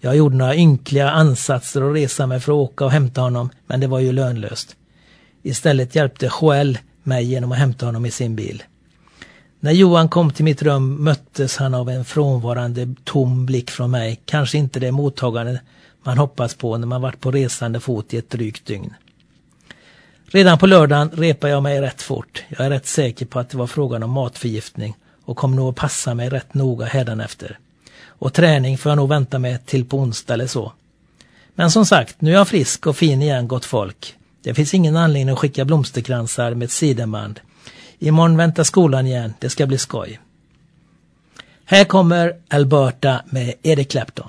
Jag gjorde några ynkliga ansatser att resa mig för att åka och hämta honom, men det var ju lönlöst. Istället hjälpte Joel mig genom att hämta honom i sin bil. När Johan kom till mitt rum möttes han av en frånvarande tom blick från mig, kanske inte det mottagande man hoppas på när man varit på resande fot i ett drygt dygn. Redan på lördagen repade jag mig rätt fort. Jag är rätt säker på att det var frågan om matförgiftning och kommer nog att passa mig rätt noga hädanefter. Och träning får jag nog vänta med till på onsdag eller så. Men som sagt, nu är jag frisk och fin igen gott folk. Det finns ingen anledning att skicka blomsterkransar med ett sidenband. Imorgon väntar skolan igen, det ska bli skoj. Här kommer Alberta med Eric Clapton.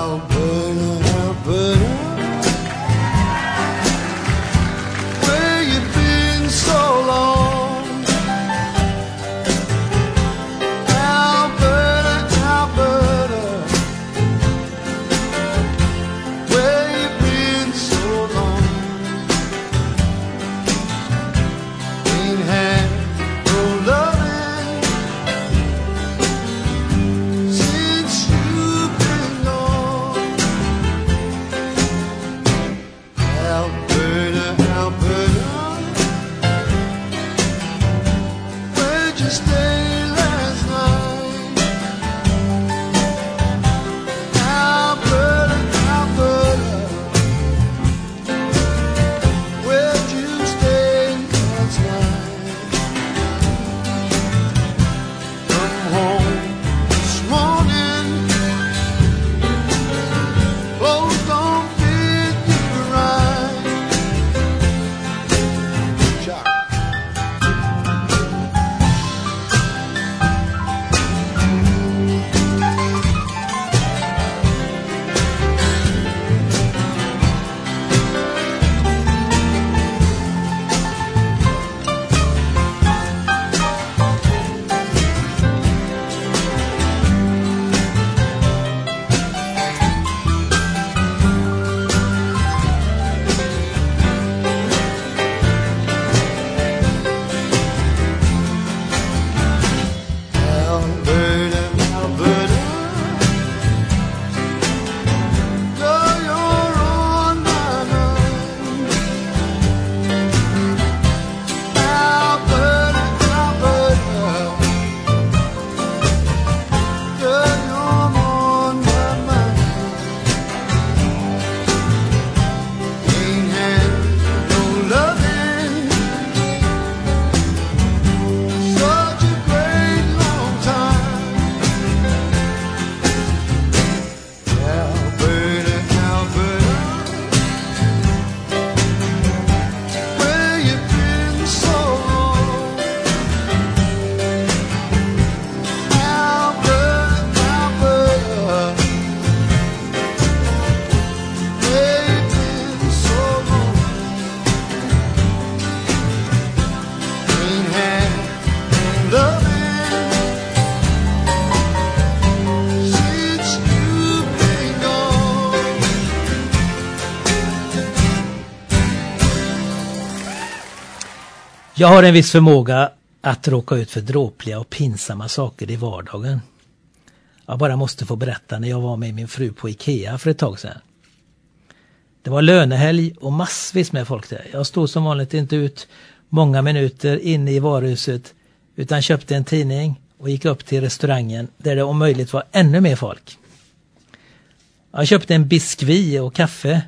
Alberta, Alberta, Jag har en viss förmåga att råka ut för dråpliga och pinsamma saker i vardagen. Jag bara måste få berätta när jag var med min fru på Ikea för ett tag sedan. Det var lönehelg och massvis med folk där. Jag stod som vanligt inte ut många minuter inne i varuhuset utan köpte en tidning och gick upp till restaurangen där det om möjligt var ännu mer folk. Jag köpte en biskvi och kaffe.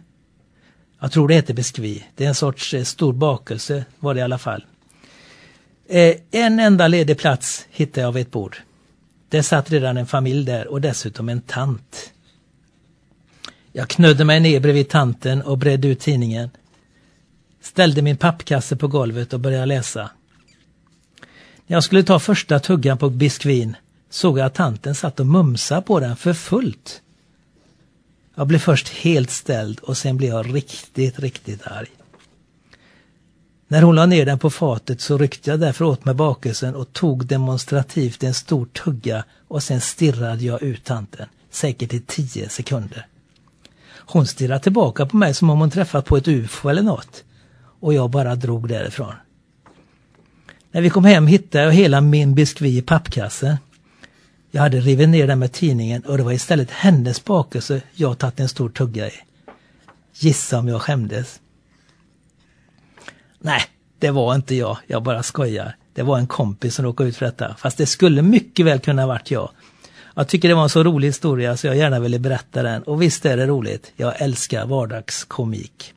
Jag tror det heter biskvi. Det är en sorts eh, stor bakelse var det i alla fall. Eh, en enda ledig plats hittade jag vid ett bord. Det satt redan en familj där och dessutom en tant. Jag knödde mig ner bredvid tanten och bredde ut tidningen. Ställde min pappkasse på golvet och började läsa. När jag skulle ta första tuggan på biskvin såg jag att tanten satt och mumsade på den för fullt. Jag blev först helt ställd och sen blev jag riktigt, riktigt arg. När hon la ner den på fatet så ryckte jag därför åt mig bakelsen och tog demonstrativt en stor tugga och sen stirrade jag ut tanten, säkert i tio sekunder. Hon stirrade tillbaka på mig som om hon träffat på ett ufo eller något. Och jag bara drog därifrån. När vi kom hem hittade jag hela min biskvi i pappkassen. Jag hade rivit ner den med tidningen och det var istället hennes bakelse jag tagit en stor tugga i. Gissa om jag skämdes. Nej, det var inte jag. Jag bara skojar. Det var en kompis som råkade ut för detta. Fast det skulle mycket väl kunna varit jag. Jag tycker det var en så rolig historia så jag gärna ville berätta den. Och visst är det roligt. Jag älskar vardagskomik.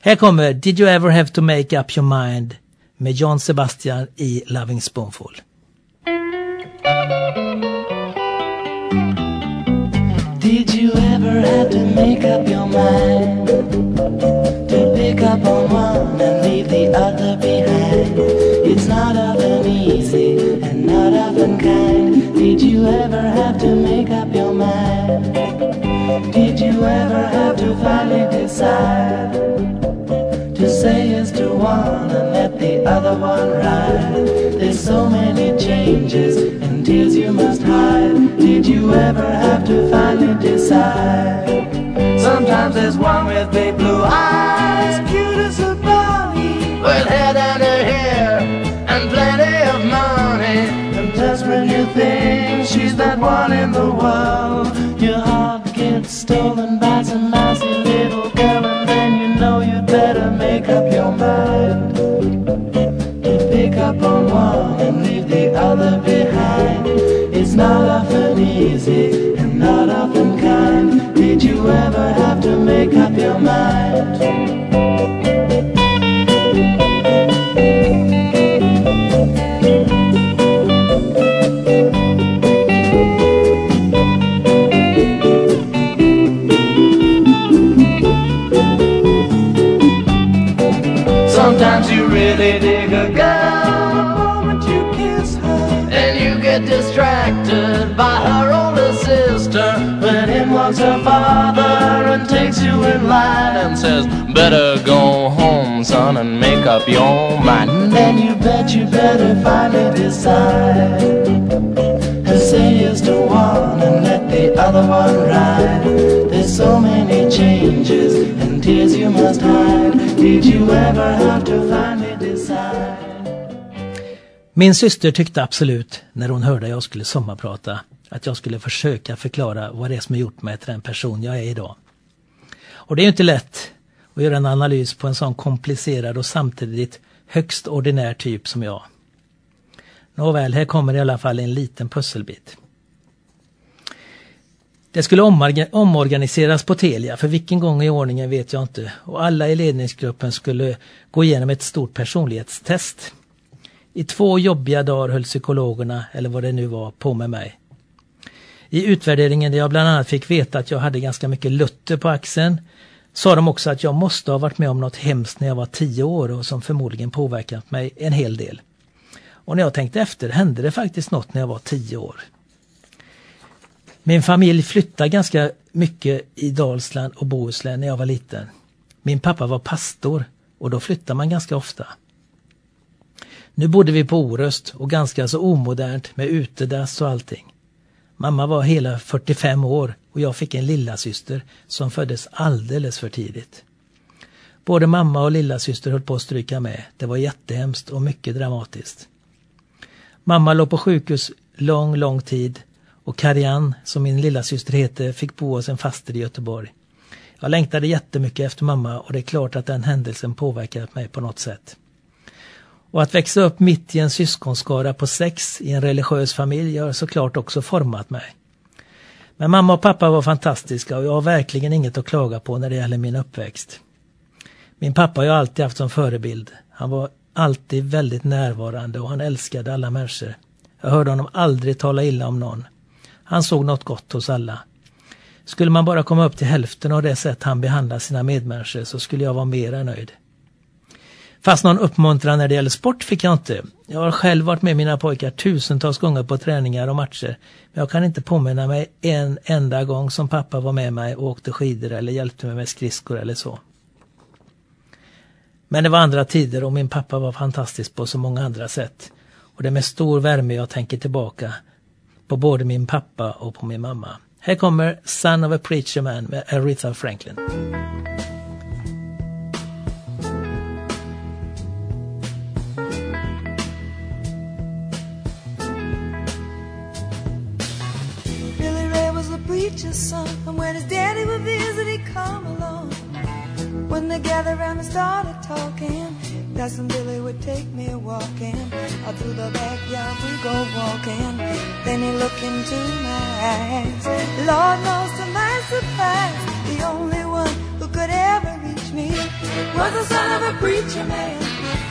Här kommer Did you ever have to make up your mind med John Sebastian i Loving Spoonful. Did you ever have to make up your mind other behind? It's not often easy and not often kind. Did you ever have to make up your mind? Did you ever have to finally decide to say yes to one and let the other one ride? There's so many changes and tears you must hide. Did you ever have to finally decide? Sometimes there's one with big blue eyes, think she's that one in the world, your heart gets stolen by some mousy little girl, and then you know you'd better make up your mind to pick up on one and leave the other behind. It's not often easy and not often kind. Did you ever have to make up your mind? Really dig a girl the moment you kiss her, and you get distracted by her older sister. When in walks her father and takes you in line and says, "Better go home, son, and make up your mind." And then you bet you better finally decide and say yes to one and let the other one ride. There's so many changes and tears you must hide. Did you ever have to find? Min syster tyckte absolut, när hon hörde att jag skulle sommarprata, att jag skulle försöka förklara vad det är som har gjort mig till den person jag är idag. Och det är ju inte lätt att göra en analys på en sån komplicerad och samtidigt högst ordinär typ som jag. Nåväl, här kommer i alla fall en liten pusselbit. Det skulle omorganiseras på Telia, för vilken gång i ordningen vet jag inte. Och alla i ledningsgruppen skulle gå igenom ett stort personlighetstest. I två jobbiga dagar höll psykologerna, eller vad det nu var, på med mig. I utvärderingen där jag bland annat fick veta att jag hade ganska mycket lutter på axeln sa de också att jag måste ha varit med om något hemskt när jag var tio år och som förmodligen påverkat mig en hel del. Och när jag tänkte efter hände det faktiskt något när jag var tio år. Min familj flyttade ganska mycket i Dalsland och Bohuslän när jag var liten. Min pappa var pastor och då flyttar man ganska ofta. Nu bodde vi på Oröst och ganska så omodernt med utedass och allting. Mamma var hela 45 år och jag fick en lilla syster som föddes alldeles för tidigt. Både mamma och lilla syster höll på att stryka med. Det var jättehemskt och mycket dramatiskt. Mamma låg på sjukhus lång, lång tid och Karianne, som min lilla syster heter, fick bo hos en faster i Göteborg. Jag längtade jättemycket efter mamma och det är klart att den händelsen påverkat mig på något sätt. Och att växa upp mitt i en syskonskara på sex i en religiös familj har såklart också format mig. Men mamma och pappa var fantastiska och jag har verkligen inget att klaga på när det gäller min uppväxt. Min pappa har jag alltid haft som förebild. Han var alltid väldigt närvarande och han älskade alla människor. Jag hörde honom aldrig tala illa om någon. Han såg något gott hos alla. Skulle man bara komma upp till hälften av det sätt han behandlar sina medmänniskor så skulle jag vara mer än nöjd. Fast någon uppmuntran när det gäller sport fick jag inte. Jag har själv varit med mina pojkar tusentals gånger på träningar och matcher. Men jag kan inte påminna mig en enda gång som pappa var med mig och åkte skidor eller hjälpte mig med skridskor eller så. Men det var andra tider och min pappa var fantastisk på så många andra sätt. Och det är med stor värme jag tänker tillbaka på både min pappa och på min mamma. Här kommer Son of a Preacher Man med Aretha Franklin. Preacher's son, and when his daddy would visit, he'd come along. When they gathered around and started talking, when Billy would take me walking. Out through the backyard we go walking. Then he looked into my eyes. Lord knows to my surprise, the only one who could ever reach me was the son of a preacher man.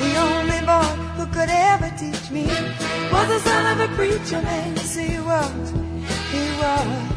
The only boy who could ever teach me was the son of a preacher man. Yes, he. He was.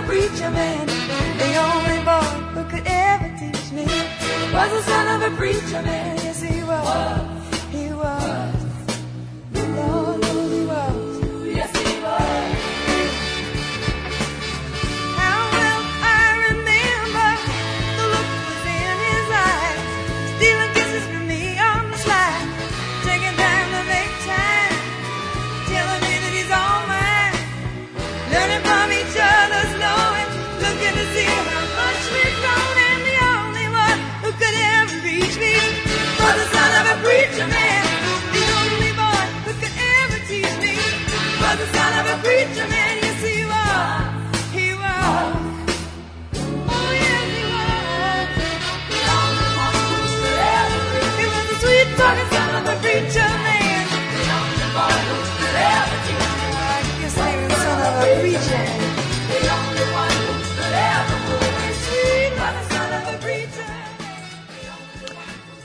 a preacher man. The only boy who could ever teach me was the son of a preacher man. Yes, he was.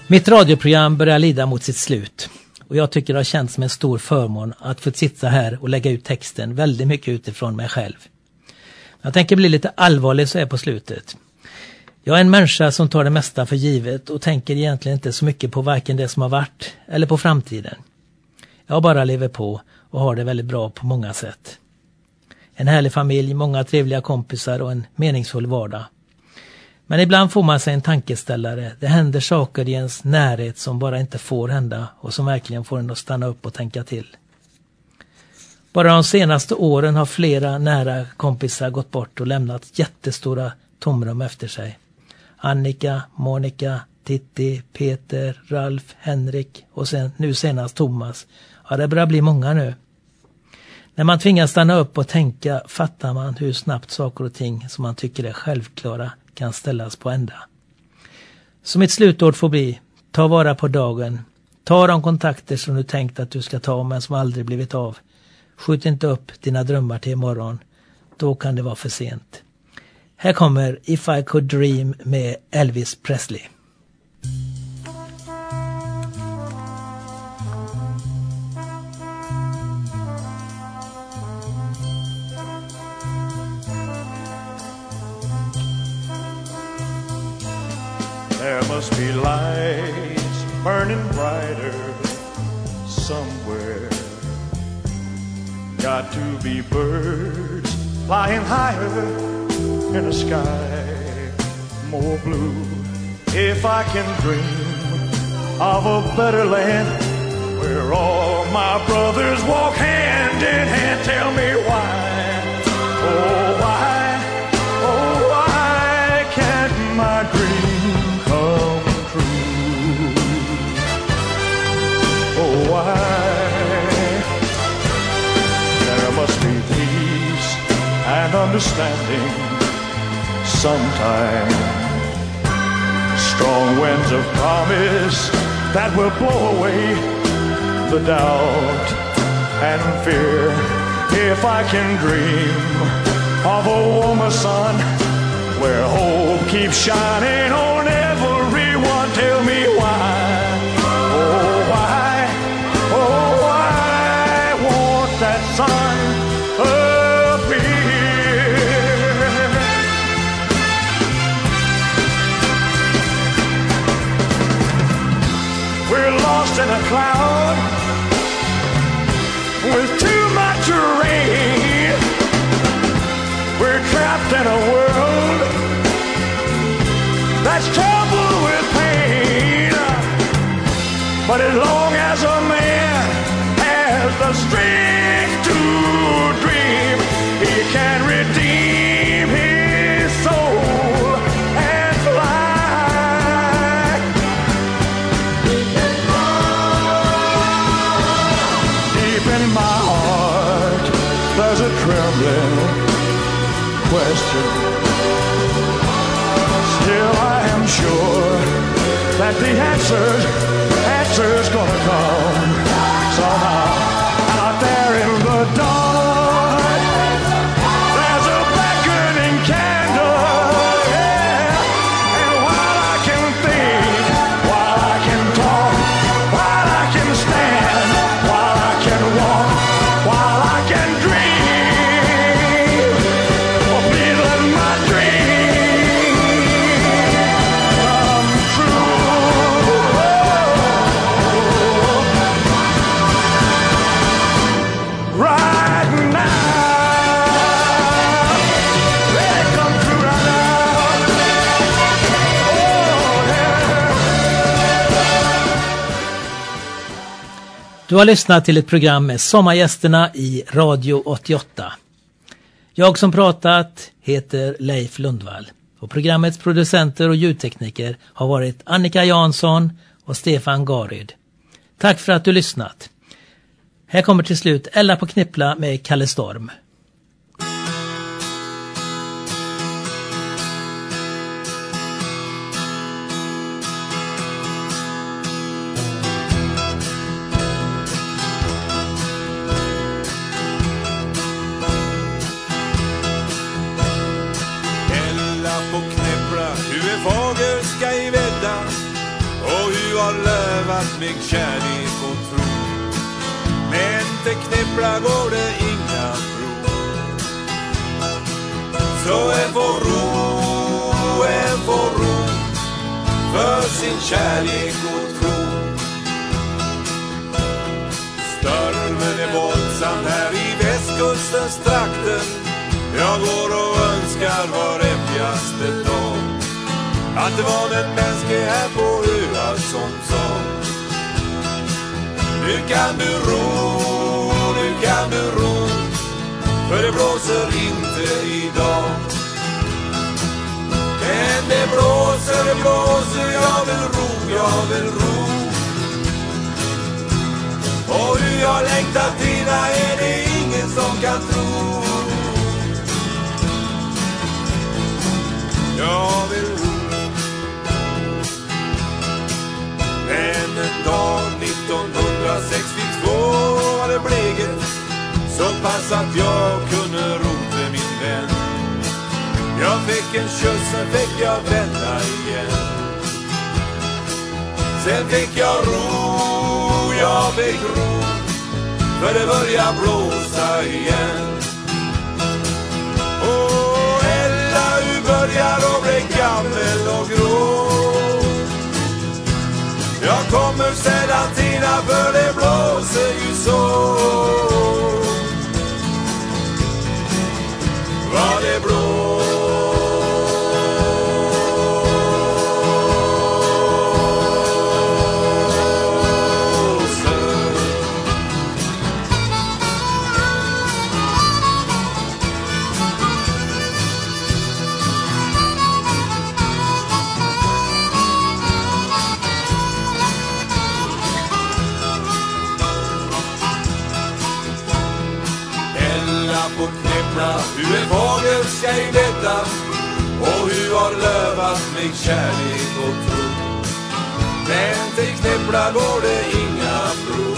Mitt radioprogram börjar lida mot sitt slut. Och jag tycker det har känts som en stor förmån att få sitta här och lägga ut texten väldigt mycket utifrån mig själv. Jag tänker bli lite allvarlig så här på slutet. Jag är en människa som tar det mesta för givet och tänker egentligen inte så mycket på varken det som har varit eller på framtiden. Jag bara lever på och har det väldigt bra på många sätt. En härlig familj, många trevliga kompisar och en meningsfull vardag. Men ibland får man sig en tankeställare. Det händer saker i ens närhet som bara inte får hända och som verkligen får en att stanna upp och tänka till. Bara de senaste åren har flera nära kompisar gått bort och lämnat jättestora tomrum efter sig. Annika, Monica, Titti, Peter, Ralf, Henrik och sen, nu senast Thomas. Ja, det börjar bli många nu. När man tvingas stanna upp och tänka fattar man hur snabbt saker och ting som man tycker är självklara kan ställas på ända. Så mitt slutord får bli, ta vara på dagen. Ta de kontakter som du tänkt att du ska ta men som aldrig blivit av. Skjut inte upp dina drömmar till imorgon. Då kan det vara för sent. Här kommer If I Could Dream med Elvis Presley. Be lights burning brighter somewhere. Got to be birds flying higher in a sky more blue. If I can dream of a better land where all my brothers walk hand in hand, tell me why. Oh, why? Understanding sometime. Strong winds of promise that will blow away the doubt and fear. If I can dream of a woman, son, where hope keeps shining on everyone, in a world that's troubled with pain. But as long Du har lyssnat till ett program med sommargästerna i Radio 88. Jag som pratat heter Leif Lundvall och programmets producenter och ljudtekniker har varit Annika Jansson och Stefan Garyd. Tack för att du lyssnat. Här kommer till slut Ella på Knippla med Kalle Storm. Till går det inga bro. Så en får ro, en får ro för sin kärlek och tro. Stormen är våldsam här i västkustens trakten. jag går och önskar var dag Att det var den mänskliga här på öar som sa Nu kan du ro, det blåser inte idag. Men det blåser, det blåser, jag vill ro, jag vill ro Och hur jag längtar till dig är det ingen som kan tro. Jag vill ro Men en dag 1962 var det bleget så pass att jag kunde ro till min vän. Jag fick en kyss, sen fick jag vända igen. Sen fick jag ro, jag fick ro för det börjar blåsa igen. Åh, Ella, du börjar att bli gammal och grå. Jag kommer sällan tina för det blåser ju så. Vad det blåser fågel ska i detta och hur har lövat mig kärlek och tro. Men till Knäppla går det inga bro.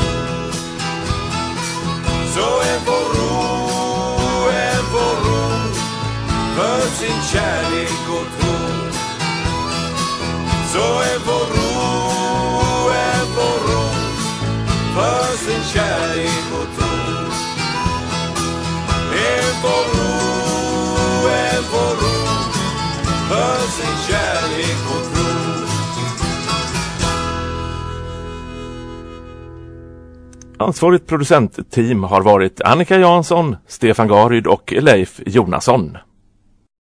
Så en får ro, en får ro för sin kärlek och tro. Så en får ro, en får ro för sin kärlek och tro. En får ro, ro för sin kärlek och tro. Ansvarigt producentteam har varit Annika Jansson, Stefan Garyd och Leif Jonasson.